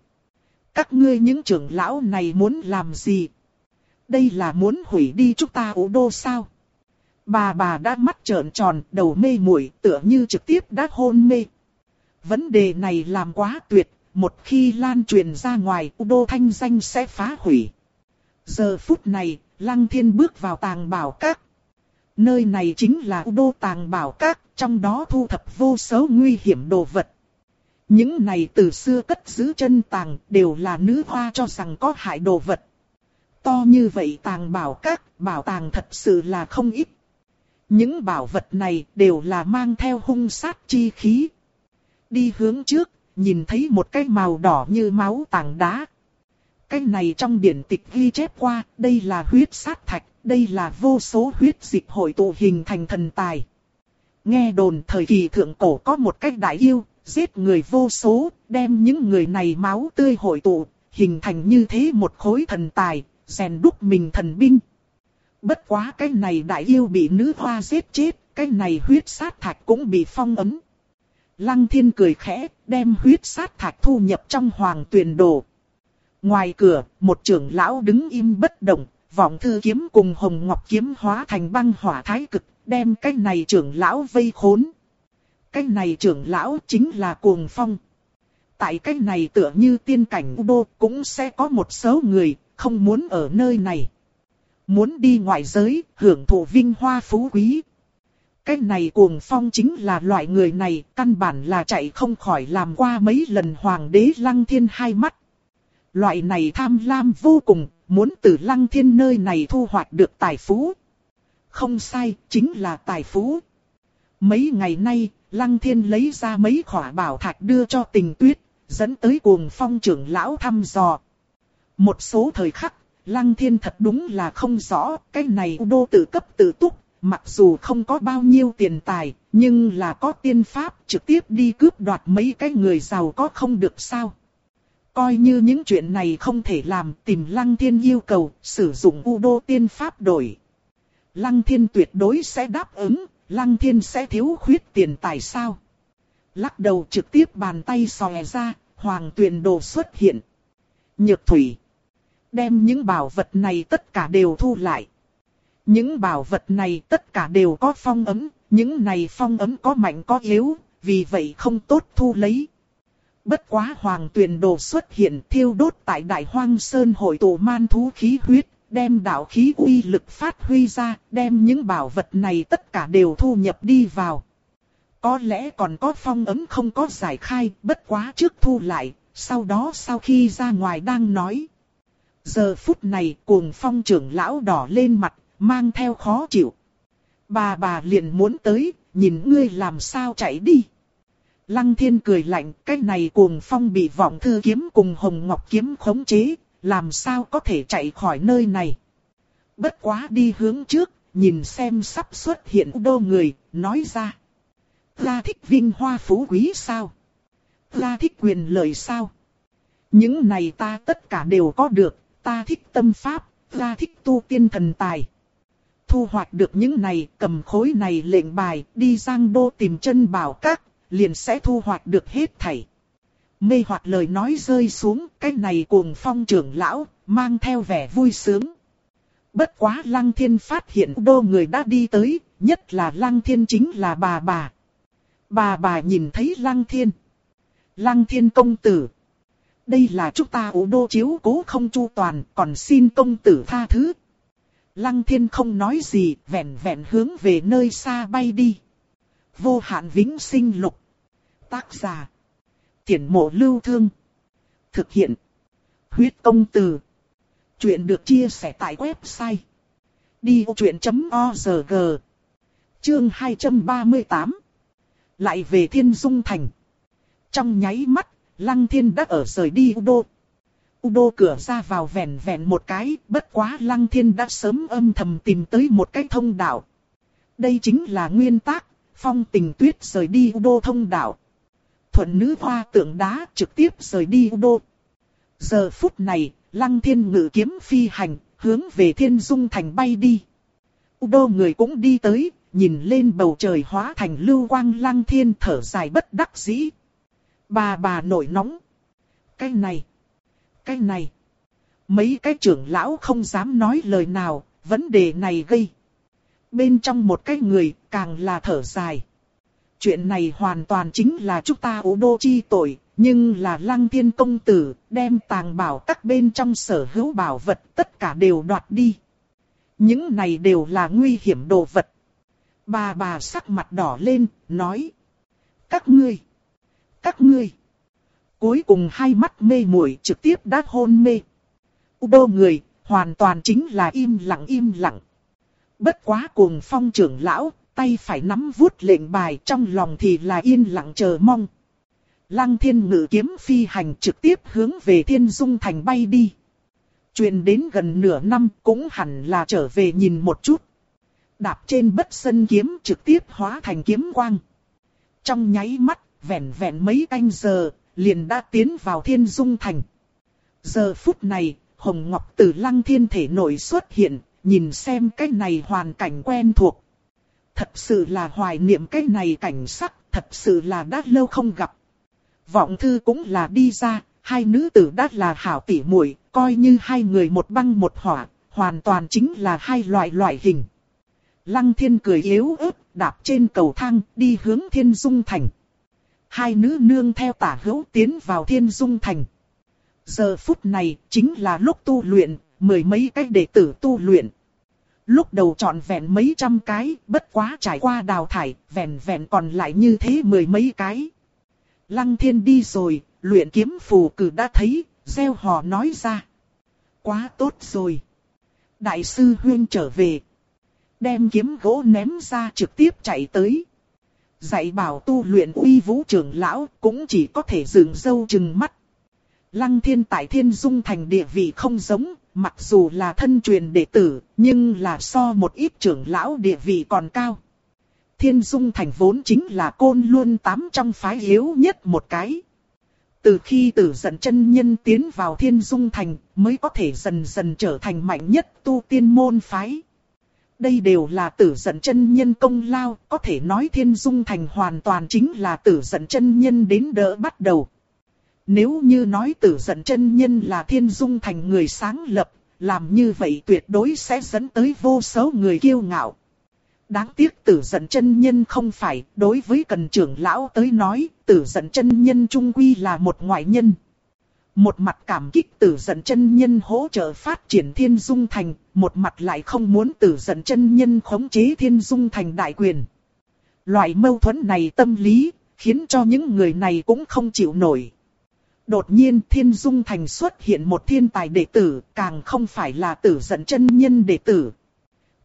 Các ngươi những trưởng lão này muốn làm gì? Đây là muốn hủy đi chúng ta ủ đô sao? Bà bà đã mắt trợn tròn, đầu mê muội, tựa như trực tiếp đã hôn mê. Vấn đề này làm quá tuyệt, một khi lan truyền ra ngoài, đô thanh danh sẽ phá hủy. Giờ phút này, Lăng Thiên bước vào tàng bảo các. Nơi này chính là đô tàng bảo các, trong đó thu thập vô số nguy hiểm đồ vật. Những này từ xưa cất giữ chân tàng đều là nữ hoa cho rằng có hại đồ vật. To như vậy tàng bảo các, bảo tàng thật sự là không ít. Những bảo vật này đều là mang theo hung sát chi khí. Đi hướng trước, nhìn thấy một cái màu đỏ như máu tàng đá. Cái này trong điển tịch ghi chép qua, đây là huyết sát thạch, đây là vô số huyết dịch hội tụ hình thành thần tài. Nghe đồn thời kỳ thượng cổ có một cách đại yêu, giết người vô số, đem những người này máu tươi hội tụ, hình thành như thế một khối thần tài, rèn đúc mình thần binh. Bất quá cái này đại yêu bị nữ hoa giết chết, cái này huyết sát thạch cũng bị phong ấn. Lăng thiên cười khẽ, đem huyết sát thạch thu nhập trong hoàng tuyền đồ. Ngoài cửa, một trưởng lão đứng im bất động, vọng thư kiếm cùng hồng ngọc kiếm hóa thành băng hỏa thái cực, đem cái này trưởng lão vây khốn. Cái này trưởng lão chính là cuồng phong. Tại cái này tựa như tiên cảnh đô cũng sẽ có một số người không muốn ở nơi này. Muốn đi ngoại giới, hưởng thụ vinh hoa phú quý. Cái này cuồng phong chính là loại người này, căn bản là chạy không khỏi làm qua mấy lần hoàng đế lăng thiên hai mắt. Loại này tham lam vô cùng, muốn từ lăng thiên nơi này thu hoạch được tài phú. Không sai, chính là tài phú. Mấy ngày nay, lăng thiên lấy ra mấy khỏa bảo thạch đưa cho tình tuyết, dẫn tới cuồng phong trưởng lão thăm dò. Một số thời khắc, lăng thiên thật đúng là không rõ, cái này đô tự cấp tự túc, mặc dù không có bao nhiêu tiền tài, nhưng là có tiên pháp trực tiếp đi cướp đoạt mấy cái người giàu có không được sao. Coi như những chuyện này không thể làm tìm Lăng Thiên yêu cầu sử dụng U Đô tiên pháp đổi. Lăng Thiên tuyệt đối sẽ đáp ứng, Lăng Thiên sẽ thiếu khuyết tiền tài sao. Lắc đầu trực tiếp bàn tay xòe ra, hoàng tuyền đồ xuất hiện. Nhược thủy. Đem những bảo vật này tất cả đều thu lại. Những bảo vật này tất cả đều có phong ấm, những này phong ấm có mạnh có yếu, vì vậy không tốt thu lấy. Bất quá hoàng tuyền đồ xuất hiện thiêu đốt tại đại hoang sơn hội tụ man thú khí huyết, đem đạo khí uy lực phát huy ra, đem những bảo vật này tất cả đều thu nhập đi vào. Có lẽ còn có phong ấm không có giải khai, bất quá trước thu lại, sau đó sau khi ra ngoài đang nói. Giờ phút này cuồng phong trưởng lão đỏ lên mặt, mang theo khó chịu. Bà bà liền muốn tới, nhìn ngươi làm sao chạy đi. Lăng thiên cười lạnh, cái này cuồng phong bị vọng thư kiếm cùng hồng ngọc kiếm khống chế, làm sao có thể chạy khỏi nơi này. Bất quá đi hướng trước, nhìn xem sắp xuất hiện đô người, nói ra. La thích vinh hoa phú quý sao? La thích quyền lợi sao? Những này ta tất cả đều có được, ta thích tâm pháp, ta thích tu tiên thần tài. Thu hoạch được những này, cầm khối này lệnh bài, đi giang đô tìm chân bảo các, liền sẽ thu hoạch được hết thảy. Mê hoặc lời nói rơi xuống, cái này cuồng phong trưởng lão, mang theo vẻ vui sướng. Bất quá lăng thiên phát hiện đô người đã đi tới, nhất là lăng thiên chính là bà bà. Bà bà nhìn thấy lăng thiên. Lăng thiên công tử. Đây là chúng ta ủ đô chiếu cố không chu toàn, còn xin công tử tha thứ. Lăng thiên không nói gì, vẹn vẹn hướng về nơi xa bay đi. Vô hạn vĩnh sinh lục. Tác giả. thiền mộ lưu thương. Thực hiện. Huyết công từ. Chuyện được chia sẻ tại website. Đi vô chuyện.org Chương 238 Lại về Thiên Dung Thành. Trong nháy mắt, Lăng Thiên đã ở rời đi Udo. Udo cửa ra vào vẹn vẹn một cái, bất quá Lăng Thiên đã sớm âm thầm tìm tới một cái thông đạo. Đây chính là nguyên tắc, phong tình tuyết rời đi đô thông đạo thuận nữ hoa tượng đá trực tiếp rời đi đô. Giờ phút này, lăng thiên ngự kiếm phi hành, hướng về thiên dung thành bay đi. Đô người cũng đi tới, nhìn lên bầu trời hóa thành lưu quang lăng thiên thở dài bất đắc dĩ. Bà bà nổi nóng. Cái này, cái này. Mấy cái trưởng lão không dám nói lời nào, vấn đề này gây. Bên trong một cái người càng là thở dài chuyện này hoàn toàn chính là chúng ta ố đô chi tội, nhưng là lăng thiên công tử, đem tàng bảo các bên trong sở hữu bảo vật tất cả đều đoạt đi. Những này đều là nguy hiểm đồ vật. Bà bà sắc mặt đỏ lên, nói. Các ngươi, các ngươi. Cuối cùng hai mắt mê muội trực tiếp đã hôn mê. Đô người, hoàn toàn chính là im lặng im lặng. Bất quá cuồng phong trưởng lão, tay phải nắm vuốt lệnh bài trong lòng thì là yên lặng chờ mong. Lăng thiên ngự kiếm phi hành trực tiếp hướng về thiên dung thành bay đi. Truyền đến gần nửa năm cũng hẳn là trở về nhìn một chút. Đạp trên bất sân kiếm trực tiếp hóa thành kiếm quang. Trong nháy mắt, vẹn vẹn mấy canh giờ, liền đã tiến vào thiên dung thành. Giờ phút này, Hồng Ngọc từ lăng thiên thể nổi xuất hiện, nhìn xem cái này hoàn cảnh quen thuộc. Thật sự là hoài niệm cái này cảnh sắc, thật sự là đã lâu không gặp. Vọng thư cũng là đi ra, hai nữ tử đã là hảo tỷ muội, coi như hai người một băng một hỏa, hoàn toàn chính là hai loại loại hình. Lăng thiên cười yếu ớt, đạp trên cầu thang, đi hướng thiên dung thành. Hai nữ nương theo tả hữu tiến vào thiên dung thành. Giờ phút này, chính là lúc tu luyện, mười mấy cái đệ tử tu luyện. Lúc đầu chọn vẹn mấy trăm cái, bất quá trải qua đào thải, vẹn vẹn còn lại như thế mười mấy cái. Lăng thiên đi rồi, luyện kiếm phù cử đã thấy, gieo hò nói ra. Quá tốt rồi. Đại sư Huyên trở về. Đem kiếm gỗ ném ra trực tiếp chạy tới. Dạy bảo tu luyện uy vũ trưởng lão cũng chỉ có thể dừng dâu chừng mắt. Lăng thiên tại thiên dung thành địa vị không giống, mặc dù là thân truyền đệ tử, nhưng là so một ít trưởng lão địa vị còn cao. Thiên dung thành vốn chính là côn luôn tám trong phái yếu nhất một cái. Từ khi tử dẫn chân nhân tiến vào thiên dung thành, mới có thể dần dần trở thành mạnh nhất tu tiên môn phái. Đây đều là tử dẫn chân nhân công lao, có thể nói thiên dung thành hoàn toàn chính là tử dẫn chân nhân đến đỡ bắt đầu. Nếu như nói tử giận chân nhân là thiên dung thành người sáng lập, làm như vậy tuyệt đối sẽ dẫn tới vô số người kiêu ngạo. Đáng tiếc tử giận chân nhân không phải, đối với cần trưởng lão tới nói, tử giận chân nhân trung quy là một ngoại nhân. Một mặt cảm kích tử giận chân nhân hỗ trợ phát triển thiên dung thành, một mặt lại không muốn tử giận chân nhân khống chế thiên dung thành đại quyền. Loại mâu thuẫn này tâm lý, khiến cho những người này cũng không chịu nổi. Đột nhiên thiên dung thành xuất hiện một thiên tài đệ tử, càng không phải là tử giận chân nhân đệ tử.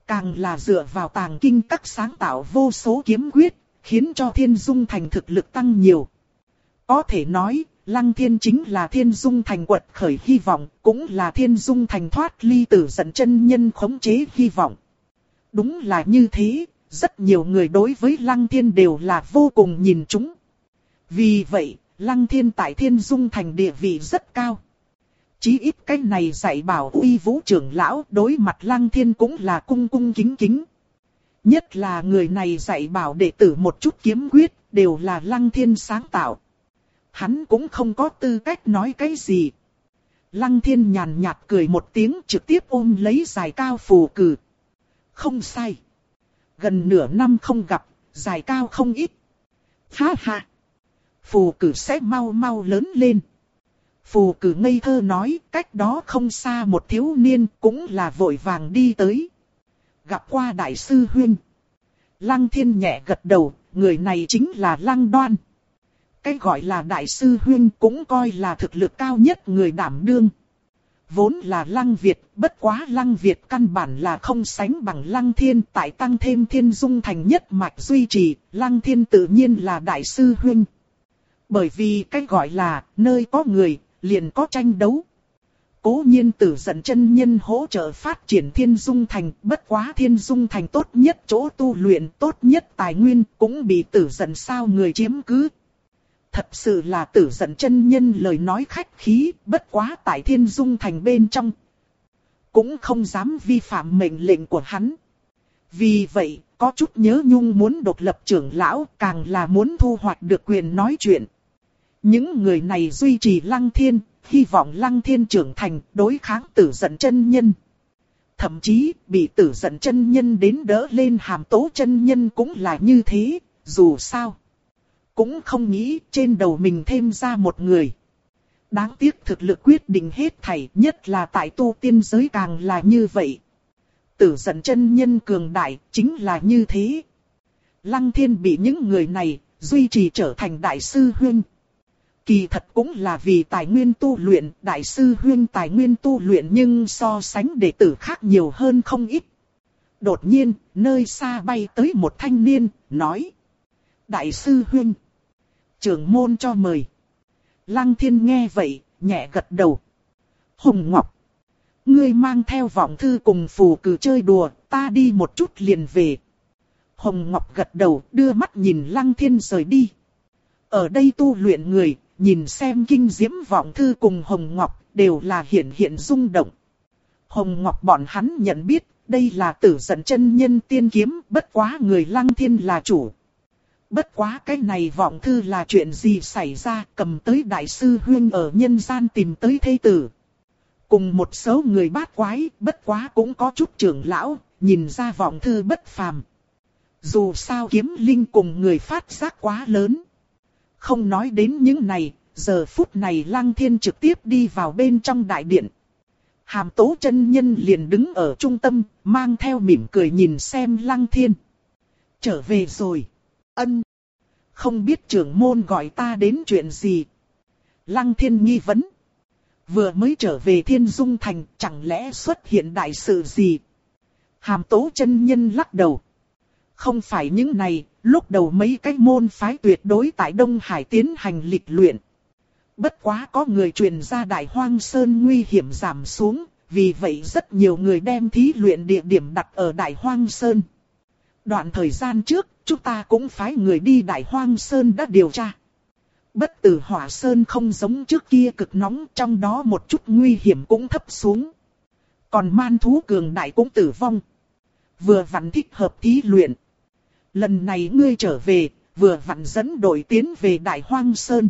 Càng là dựa vào tàng kinh các sáng tạo vô số kiếm quyết, khiến cho thiên dung thành thực lực tăng nhiều. Có thể nói, lăng thiên chính là thiên dung thành quật khởi hy vọng, cũng là thiên dung thành thoát ly tử giận chân nhân khống chế hy vọng. Đúng là như thế, rất nhiều người đối với lăng thiên đều là vô cùng nhìn chúng. Vì vậy, Lăng thiên tại thiên dung thành địa vị rất cao. Chí ít cái này dạy bảo uy vũ trưởng lão đối mặt lăng thiên cũng là cung cung kính kính. Nhất là người này dạy bảo đệ tử một chút kiếm quyết, đều là lăng thiên sáng tạo. Hắn cũng không có tư cách nói cái gì. Lăng thiên nhàn nhạt cười một tiếng trực tiếp ôm lấy giải cao phù cử. Không sai. Gần nửa năm không gặp, giải cao không ít. Ha ha phù cử sẽ mau mau lớn lên. Phù cử ngây thơ nói, cách đó không xa một thiếu niên cũng là vội vàng đi tới. Gặp qua đại sư huynh. Lăng thiên nhẹ gật đầu, người này chính là lăng đoan. Cái gọi là đại sư huynh cũng coi là thực lực cao nhất người đảm đương. Vốn là lăng Việt, bất quá lăng Việt căn bản là không sánh bằng lăng thiên tại tăng thêm thiên dung thành nhất mạch duy trì, lăng thiên tự nhiên là đại sư huynh. Bởi vì cái gọi là nơi có người, liền có tranh đấu. Cố nhiên tử dẫn chân nhân hỗ trợ phát triển thiên dung thành, bất quá thiên dung thành tốt nhất chỗ tu luyện, tốt nhất tài nguyên, cũng bị tử dẫn sao người chiếm cứ. Thật sự là tử dẫn chân nhân lời nói khách khí, bất quá tại thiên dung thành bên trong. Cũng không dám vi phạm mệnh lệnh của hắn. Vì vậy, có chút nhớ nhung muốn độc lập trưởng lão, càng là muốn thu hoạch được quyền nói chuyện. Những người này duy trì lăng thiên, hy vọng lăng thiên trưởng thành đối kháng tử giận chân nhân. Thậm chí bị tử giận chân nhân đến đỡ lên hàm tố chân nhân cũng là như thế, dù sao. Cũng không nghĩ trên đầu mình thêm ra một người. Đáng tiếc thực lực quyết định hết thảy nhất là tại tu tiên giới càng là như vậy. Tử giận chân nhân cường đại chính là như thế. Lăng thiên bị những người này, duy trì trở thành đại sư huynh. Kỳ thật cũng là vì tài nguyên tu luyện, đại sư huynh tài nguyên tu luyện nhưng so sánh đệ tử khác nhiều hơn không ít. Đột nhiên, nơi xa bay tới một thanh niên, nói. Đại sư huynh. Trưởng môn cho mời. Lăng thiên nghe vậy, nhẹ gật đầu. hùng Ngọc. Ngươi mang theo vọng thư cùng phù cử chơi đùa, ta đi một chút liền về. Hồng Ngọc gật đầu, đưa mắt nhìn Lăng Thiên rời đi. Ở đây tu luyện người, nhìn xem kinh diễm vọng thư cùng Hồng Ngọc, đều là hiện hiện rung động. Hồng Ngọc bọn hắn nhận biết, đây là tử dẫn chân nhân tiên kiếm, bất quá người Lăng Thiên là chủ. Bất quá cái này vọng thư là chuyện gì xảy ra, cầm tới đại sư huyên ở nhân gian tìm tới thây tử. Cùng một số người bát quái, bất quá cũng có chút trưởng lão, nhìn ra vọng thư bất phàm. Dù sao kiếm linh cùng người phát giác quá lớn. Không nói đến những này, giờ phút này lăng thiên trực tiếp đi vào bên trong đại điện. Hàm tố chân nhân liền đứng ở trung tâm, mang theo mỉm cười nhìn xem lăng thiên. Trở về rồi. Ân. Không biết trưởng môn gọi ta đến chuyện gì. Lăng thiên nghi vấn. Vừa mới trở về thiên dung thành, chẳng lẽ xuất hiện đại sự gì? Hàm tố chân nhân lắc đầu. Không phải những này, lúc đầu mấy cái môn phái tuyệt đối tại Đông Hải tiến hành lịch luyện. Bất quá có người truyền ra đại hoang sơn nguy hiểm giảm xuống, vì vậy rất nhiều người đem thí luyện địa điểm đặt ở đại hoang sơn. Đoạn thời gian trước, chúng ta cũng phái người đi đại hoang sơn đã điều tra. Bất tử hỏa sơn không giống trước kia cực nóng trong đó một chút nguy hiểm cũng thấp xuống. Còn man thú cường đại cũng tử vong. Vừa vặn thích hợp thí luyện. Lần này ngươi trở về, vừa vặn dẫn đội tiến về Đại Hoang Sơn.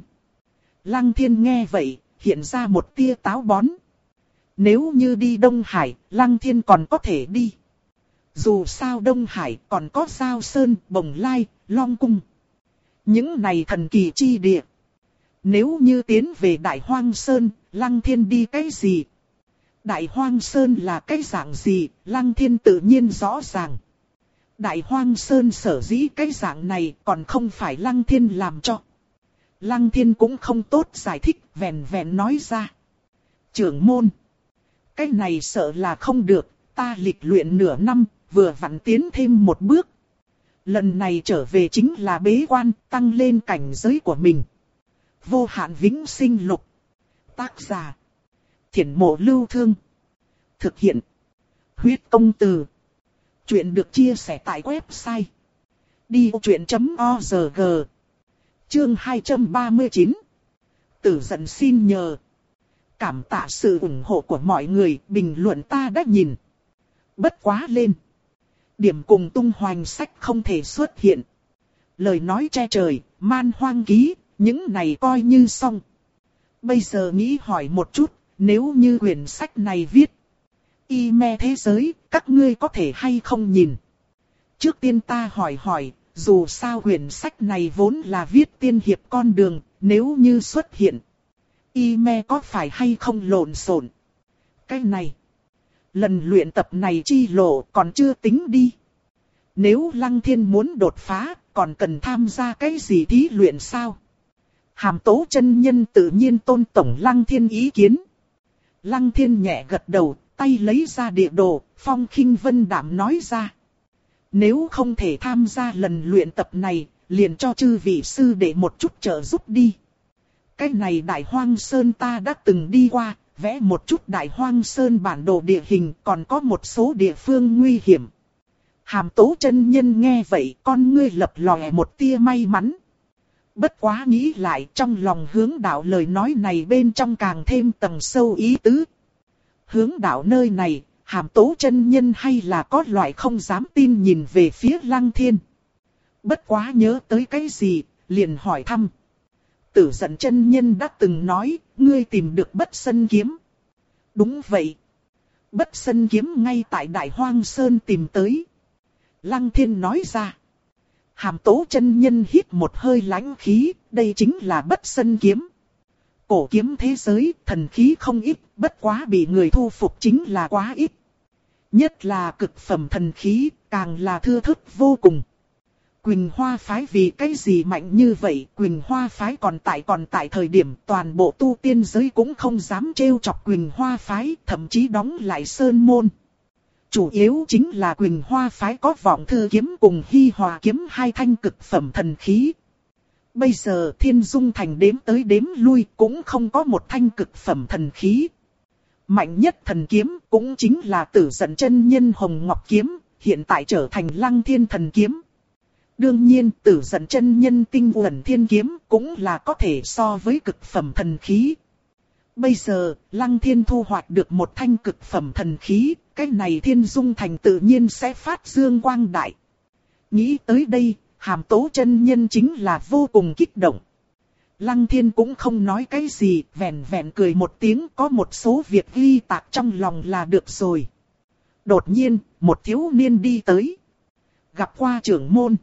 Lăng thiên nghe vậy, hiện ra một tia táo bón. Nếu như đi Đông Hải, Lăng thiên còn có thể đi. Dù sao Đông Hải còn có Giao Sơn, Bồng Lai, Long Cung. Những này thần kỳ chi địa. Nếu như tiến về Đại Hoang Sơn, Lăng Thiên đi cái gì? Đại Hoang Sơn là cái dạng gì, Lăng Thiên tự nhiên rõ ràng. Đại Hoang Sơn sở dĩ cái dạng này còn không phải Lăng Thiên làm cho. Lăng Thiên cũng không tốt giải thích, vẹn vẹn nói ra. Trưởng môn. Cái này sợ là không được, ta lịch luyện nửa năm, vừa vặn tiến thêm một bước. Lần này trở về chính là bế quan, tăng lên cảnh giới của mình. Vô hạn vĩnh sinh lục. Tác giả. Thiển mộ lưu thương. Thực hiện. Huyết công từ. Chuyện được chia sẻ tại website. Đi truyện.org Chương 239 Tử giận xin nhờ. Cảm tạ sự ủng hộ của mọi người, bình luận ta đã nhìn. Bất quá lên. Điểm cùng tung hoành sách không thể xuất hiện. Lời nói che trời, man hoang ký, những này coi như xong. Bây giờ nghĩ hỏi một chút, nếu như quyển sách này viết y me thế giới, các ngươi có thể hay không nhìn. Trước tiên ta hỏi hỏi, dù sao quyển sách này vốn là viết tiên hiệp con đường, nếu như xuất hiện. Y me có phải hay không lộn xộn? Cái này, lần luyện tập này chi lộ còn chưa tính đi. Nếu Lăng Thiên muốn đột phá, còn cần tham gia cái gì thí luyện sao? Hàm tố chân nhân tự nhiên tôn tổng Lăng Thiên ý kiến. Lăng Thiên nhẹ gật đầu, tay lấy ra địa đồ, Phong khinh Vân đảm nói ra. Nếu không thể tham gia lần luyện tập này, liền cho chư vị sư để một chút trợ giúp đi. Cái này đại hoang sơn ta đã từng đi qua, vẽ một chút đại hoang sơn bản đồ địa hình còn có một số địa phương nguy hiểm. Hàm tố chân nhân nghe vậy con ngươi lập lòe một tia may mắn. Bất quá nghĩ lại trong lòng hướng đạo lời nói này bên trong càng thêm tầng sâu ý tứ, hướng đạo nơi này, hàm tố chân nhân hay là có loại không dám tin nhìn về phía lăng thiên. Bất quá nhớ tới cái gì, liền hỏi thăm. Tử giận chân nhân đã từng nói, ngươi tìm được bất sân kiếm. Đúng vậy. Bất sân kiếm ngay tại Đại Hoang Sơn tìm tới. Lăng thiên nói ra. Hàm tố chân nhân hít một hơi lãnh khí, đây chính là bất sân kiếm. Cổ kiếm thế giới, thần khí không ít, bất quá bị người thu phục chính là quá ít. Nhất là cực phẩm thần khí, càng là thưa thức vô cùng. Quỳnh Hoa Phái vì cái gì mạnh như vậy, Quỳnh Hoa Phái còn tại còn tại thời điểm toàn bộ tu tiên giới cũng không dám trêu chọc Quỳnh Hoa Phái, thậm chí đóng lại sơn môn. Chủ yếu chính là Quỳnh Hoa Phái có vọng thư kiếm cùng hy hòa kiếm hai thanh cực phẩm thần khí. Bây giờ Thiên Dung Thành đếm tới đếm lui cũng không có một thanh cực phẩm thần khí. Mạnh nhất thần kiếm cũng chính là tử dẫn chân nhân Hồng Ngọc Kiếm, hiện tại trở thành lăng thiên thần kiếm. Đương nhiên tử dẫn chân nhân tinh uẩn thiên kiếm cũng là có thể so với cực phẩm thần khí. Bây giờ, Lăng Thiên thu hoạch được một thanh cực phẩm thần khí, cái này thiên dung thành tự nhiên sẽ phát dương quang đại. Nghĩ tới đây, hàm tố chân nhân chính là vô cùng kích động. Lăng Thiên cũng không nói cái gì, vẹn vẹn cười một tiếng có một số việc ghi tạc trong lòng là được rồi. Đột nhiên, một thiếu niên đi tới. Gặp qua trưởng môn.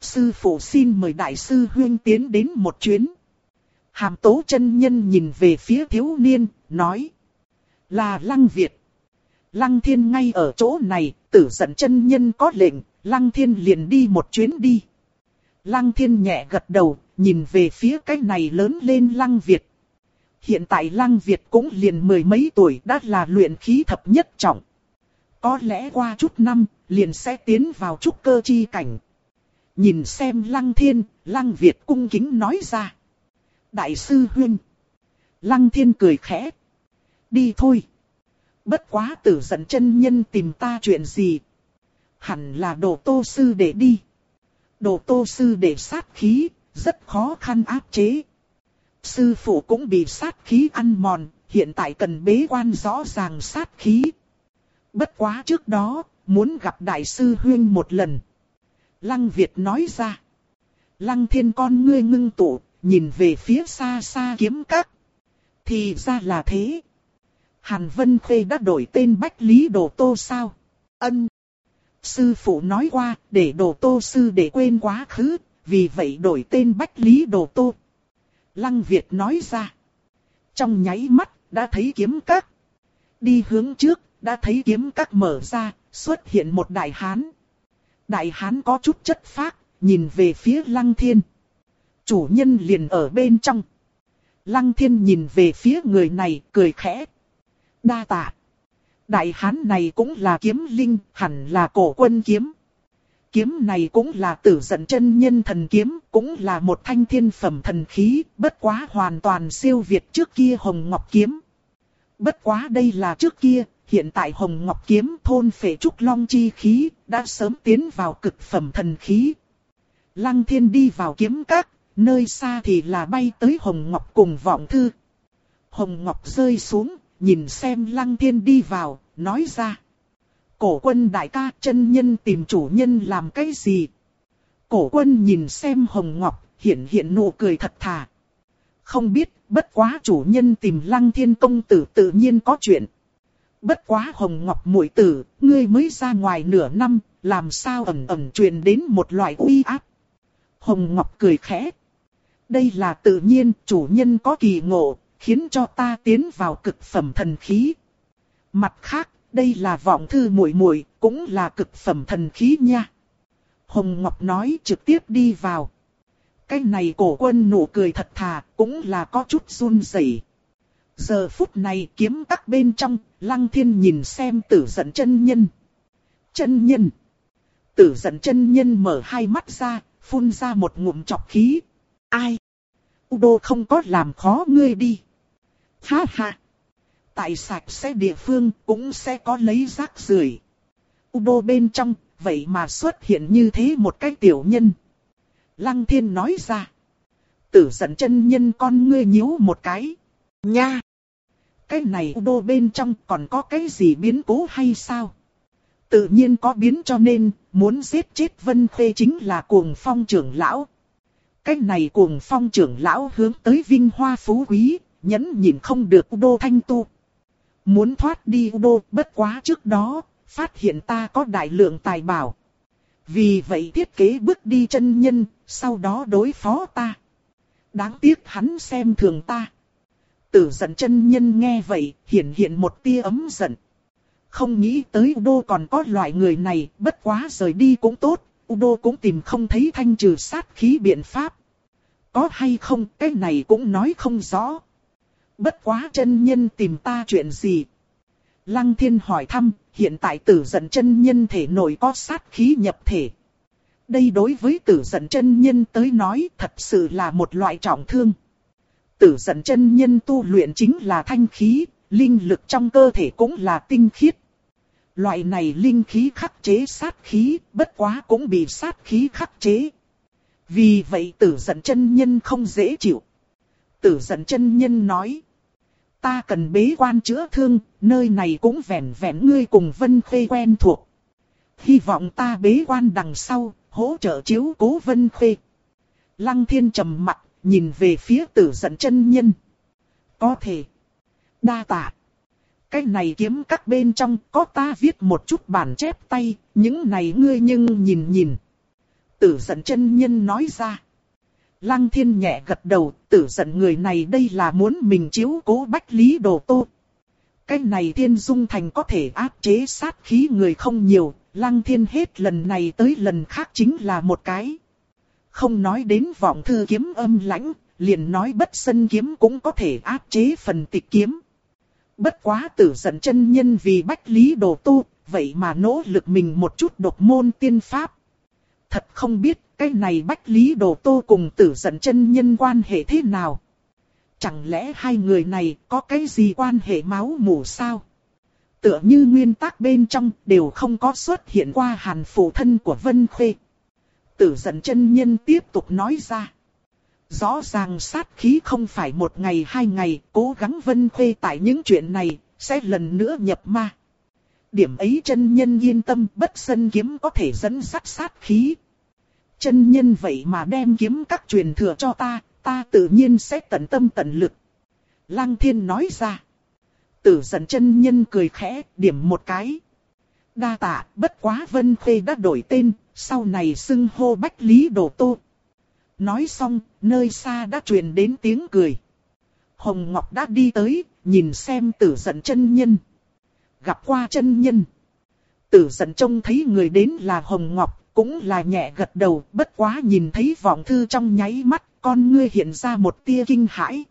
Sư phụ xin mời đại sư huyên tiến đến một chuyến. Hàm tố chân nhân nhìn về phía thiếu niên, nói. Là Lăng Việt. Lăng Thiên ngay ở chỗ này, tử giận chân nhân có lệnh, Lăng Thiên liền đi một chuyến đi. Lăng Thiên nhẹ gật đầu, nhìn về phía cái này lớn lên Lăng Việt. Hiện tại Lăng Việt cũng liền mười mấy tuổi đã là luyện khí thập nhất trọng. Có lẽ qua chút năm, liền sẽ tiến vào chút cơ chi cảnh. Nhìn xem Lăng Thiên, Lăng Việt cung kính nói ra. Đại sư huynh. Lăng Thiên cười khẽ. Đi thôi. Bất quá tử dẫn chân nhân tìm ta chuyện gì. Hẳn là đồ tô sư để đi. Đồ tô sư để sát khí, rất khó khăn áp chế. Sư phụ cũng bị sát khí ăn mòn, hiện tại cần bế quan rõ ràng sát khí. Bất quá trước đó, muốn gặp đại sư Huyên một lần. Lăng Việt nói ra. Lăng thiên con ngươi ngưng tụ, nhìn về phía xa xa kiếm các. Thì ra là thế. Hàn Vân Khê đã đổi tên Bách Lý Đồ Tô sao? Ân. Sư phụ nói qua, để Đồ Tô sư để quên quá khứ, vì vậy đổi tên Bách Lý Đồ Tô. Lăng Việt nói ra. Trong nháy mắt, đã thấy kiếm các. Đi hướng trước, đã thấy kiếm các mở ra, xuất hiện một đại hán. Đại hán có chút chất phác, nhìn về phía Lăng Thiên. Chủ nhân liền ở bên trong. Lăng Thiên nhìn về phía người này, cười khẽ. Đa tạ. Đại hán này cũng là kiếm linh, hẳn là cổ quân kiếm. Kiếm này cũng là tử dẫn chân nhân thần kiếm, cũng là một thanh thiên phẩm thần khí, bất quá hoàn toàn siêu việt trước kia hồng ngọc kiếm. Bất quá đây là trước kia, hiện tại hồng ngọc kiếm thôn phệ trúc long chi khí, đã sớm tiến vào cực phẩm thần khí. Lăng thiên đi vào kiếm các, nơi xa thì là bay tới hồng ngọc cùng vọng thư. Hồng ngọc rơi xuống, nhìn xem lăng thiên đi vào, nói ra. Cổ quân đại ca chân nhân tìm chủ nhân làm cái gì? Cổ quân nhìn xem hồng ngọc, hiện hiện nụ cười thật thà. Không biết, bất quá chủ nhân tìm lăng thiên công tử tự nhiên có chuyện. Bất quá hồng ngọc muội tử, ngươi mới ra ngoài nửa năm, làm sao ẩn ẩn truyền đến một loại uy áp. Hồng ngọc cười khẽ. Đây là tự nhiên, chủ nhân có kỳ ngộ, khiến cho ta tiến vào cực phẩm thần khí. Mặt khác, đây là vọng thư muội muội, cũng là cực phẩm thần khí nha. Hồng Ngọc nói trực tiếp đi vào. Cái này cổ quân nụ cười thật thà, cũng là có chút run rẩy. Giờ phút này kiếm các bên trong, Lăng Thiên nhìn xem tử giận chân nhân. Chân nhân. Tử giận chân nhân mở hai mắt ra, phun ra một ngụm chọc khí. Ai? Udo không có làm khó ngươi đi. Ha ha. Tại sạch sẽ địa phương cũng sẽ có lấy rác rưởi. Udo bên trong, vậy mà xuất hiện như thế một cái tiểu nhân. Lăng thiên nói ra. Tử giận chân nhân con ngươi nhíu một cái. Nha! Cái này Udo bên trong còn có cái gì biến cố hay sao? Tự nhiên có biến cho nên, muốn giết chết Vân Khê chính là cuồng phong trưởng lão. Cái này cuồng phong trưởng lão hướng tới vinh hoa phú quý, nhẫn nhìn không được Udo thanh tu. Muốn thoát đi Udo bất quá trước đó, phát hiện ta có đại lượng tài bảo. Vì vậy thiết kế bước đi chân nhân, sau đó đối phó ta. Đáng tiếc hắn xem thường ta. Tử giận chân nhân nghe vậy, hiện hiện một tia ấm giận. Không nghĩ tới đô còn có loại người này, bất quá rời đi cũng tốt, Udo cũng tìm không thấy thanh trừ sát khí biện pháp. Có hay không, cái này cũng nói không rõ. Bất quá chân nhân tìm ta chuyện gì? Lăng thiên hỏi thăm, hiện tại tử dẫn chân nhân thể nội có sát khí nhập thể. Đây đối với tử dẫn chân nhân tới nói thật sự là một loại trọng thương. Tử dẫn chân nhân tu luyện chính là thanh khí, linh lực trong cơ thể cũng là tinh khiết. Loại này linh khí khắc chế sát khí, bất quá cũng bị sát khí khắc chế. Vì vậy tử dẫn chân nhân không dễ chịu. Tử dẫn chân nhân nói. Ta cần bế quan chữa thương, nơi này cũng vẻn vẹn ngươi cùng Vân Khê quen thuộc. Hy vọng ta bế quan đằng sau, hỗ trợ chiếu cố Vân Khê. Lăng thiên trầm mặt, nhìn về phía tử giận chân nhân. Có thể. Đa tạ. Cái này kiếm các bên trong có ta viết một chút bản chép tay, những này ngươi nhưng nhìn nhìn. Tử giận chân nhân nói ra. Lăng thiên nhẹ gật đầu, tử giận người này đây là muốn mình chiếu cố bách lý đồ tô. Cái này thiên dung thành có thể áp chế sát khí người không nhiều, lăng thiên hết lần này tới lần khác chính là một cái. Không nói đến vọng thư kiếm âm lãnh, liền nói bất sân kiếm cũng có thể áp chế phần tịch kiếm. Bất quá tử giận chân nhân vì bách lý đồ tu, vậy mà nỗ lực mình một chút độc môn tiên pháp. Thật không biết cái này bách lý đồ tô cùng tử giận chân nhân quan hệ thế nào. Chẳng lẽ hai người này có cái gì quan hệ máu mủ sao? Tựa như nguyên tắc bên trong đều không có xuất hiện qua hàn phụ thân của Vân Khuê. Tử giận chân nhân tiếp tục nói ra. Rõ ràng sát khí không phải một ngày hai ngày, cố gắng Vân Khuê tại những chuyện này, sẽ lần nữa nhập ma. Điểm ấy chân nhân yên tâm bất sân kiếm có thể dẫn sát sát khí. Chân nhân vậy mà đem kiếm các truyền thừa cho ta, ta tự nhiên sẽ tận tâm tận lực. Lăng thiên nói ra. Tử giận chân nhân cười khẽ, điểm một cái. Đa tạ, bất quá Vân Khê đã đổi tên, sau này xưng hô Bách Lý Đồ Tô. Nói xong, nơi xa đã truyền đến tiếng cười. Hồng Ngọc đã đi tới, nhìn xem tử giận chân nhân. Gặp qua chân nhân. Tử giận trông thấy người đến là Hồng Ngọc, cũng là nhẹ gật đầu, bất quá nhìn thấy vọng thư trong nháy mắt, con ngươi hiện ra một tia kinh hãi.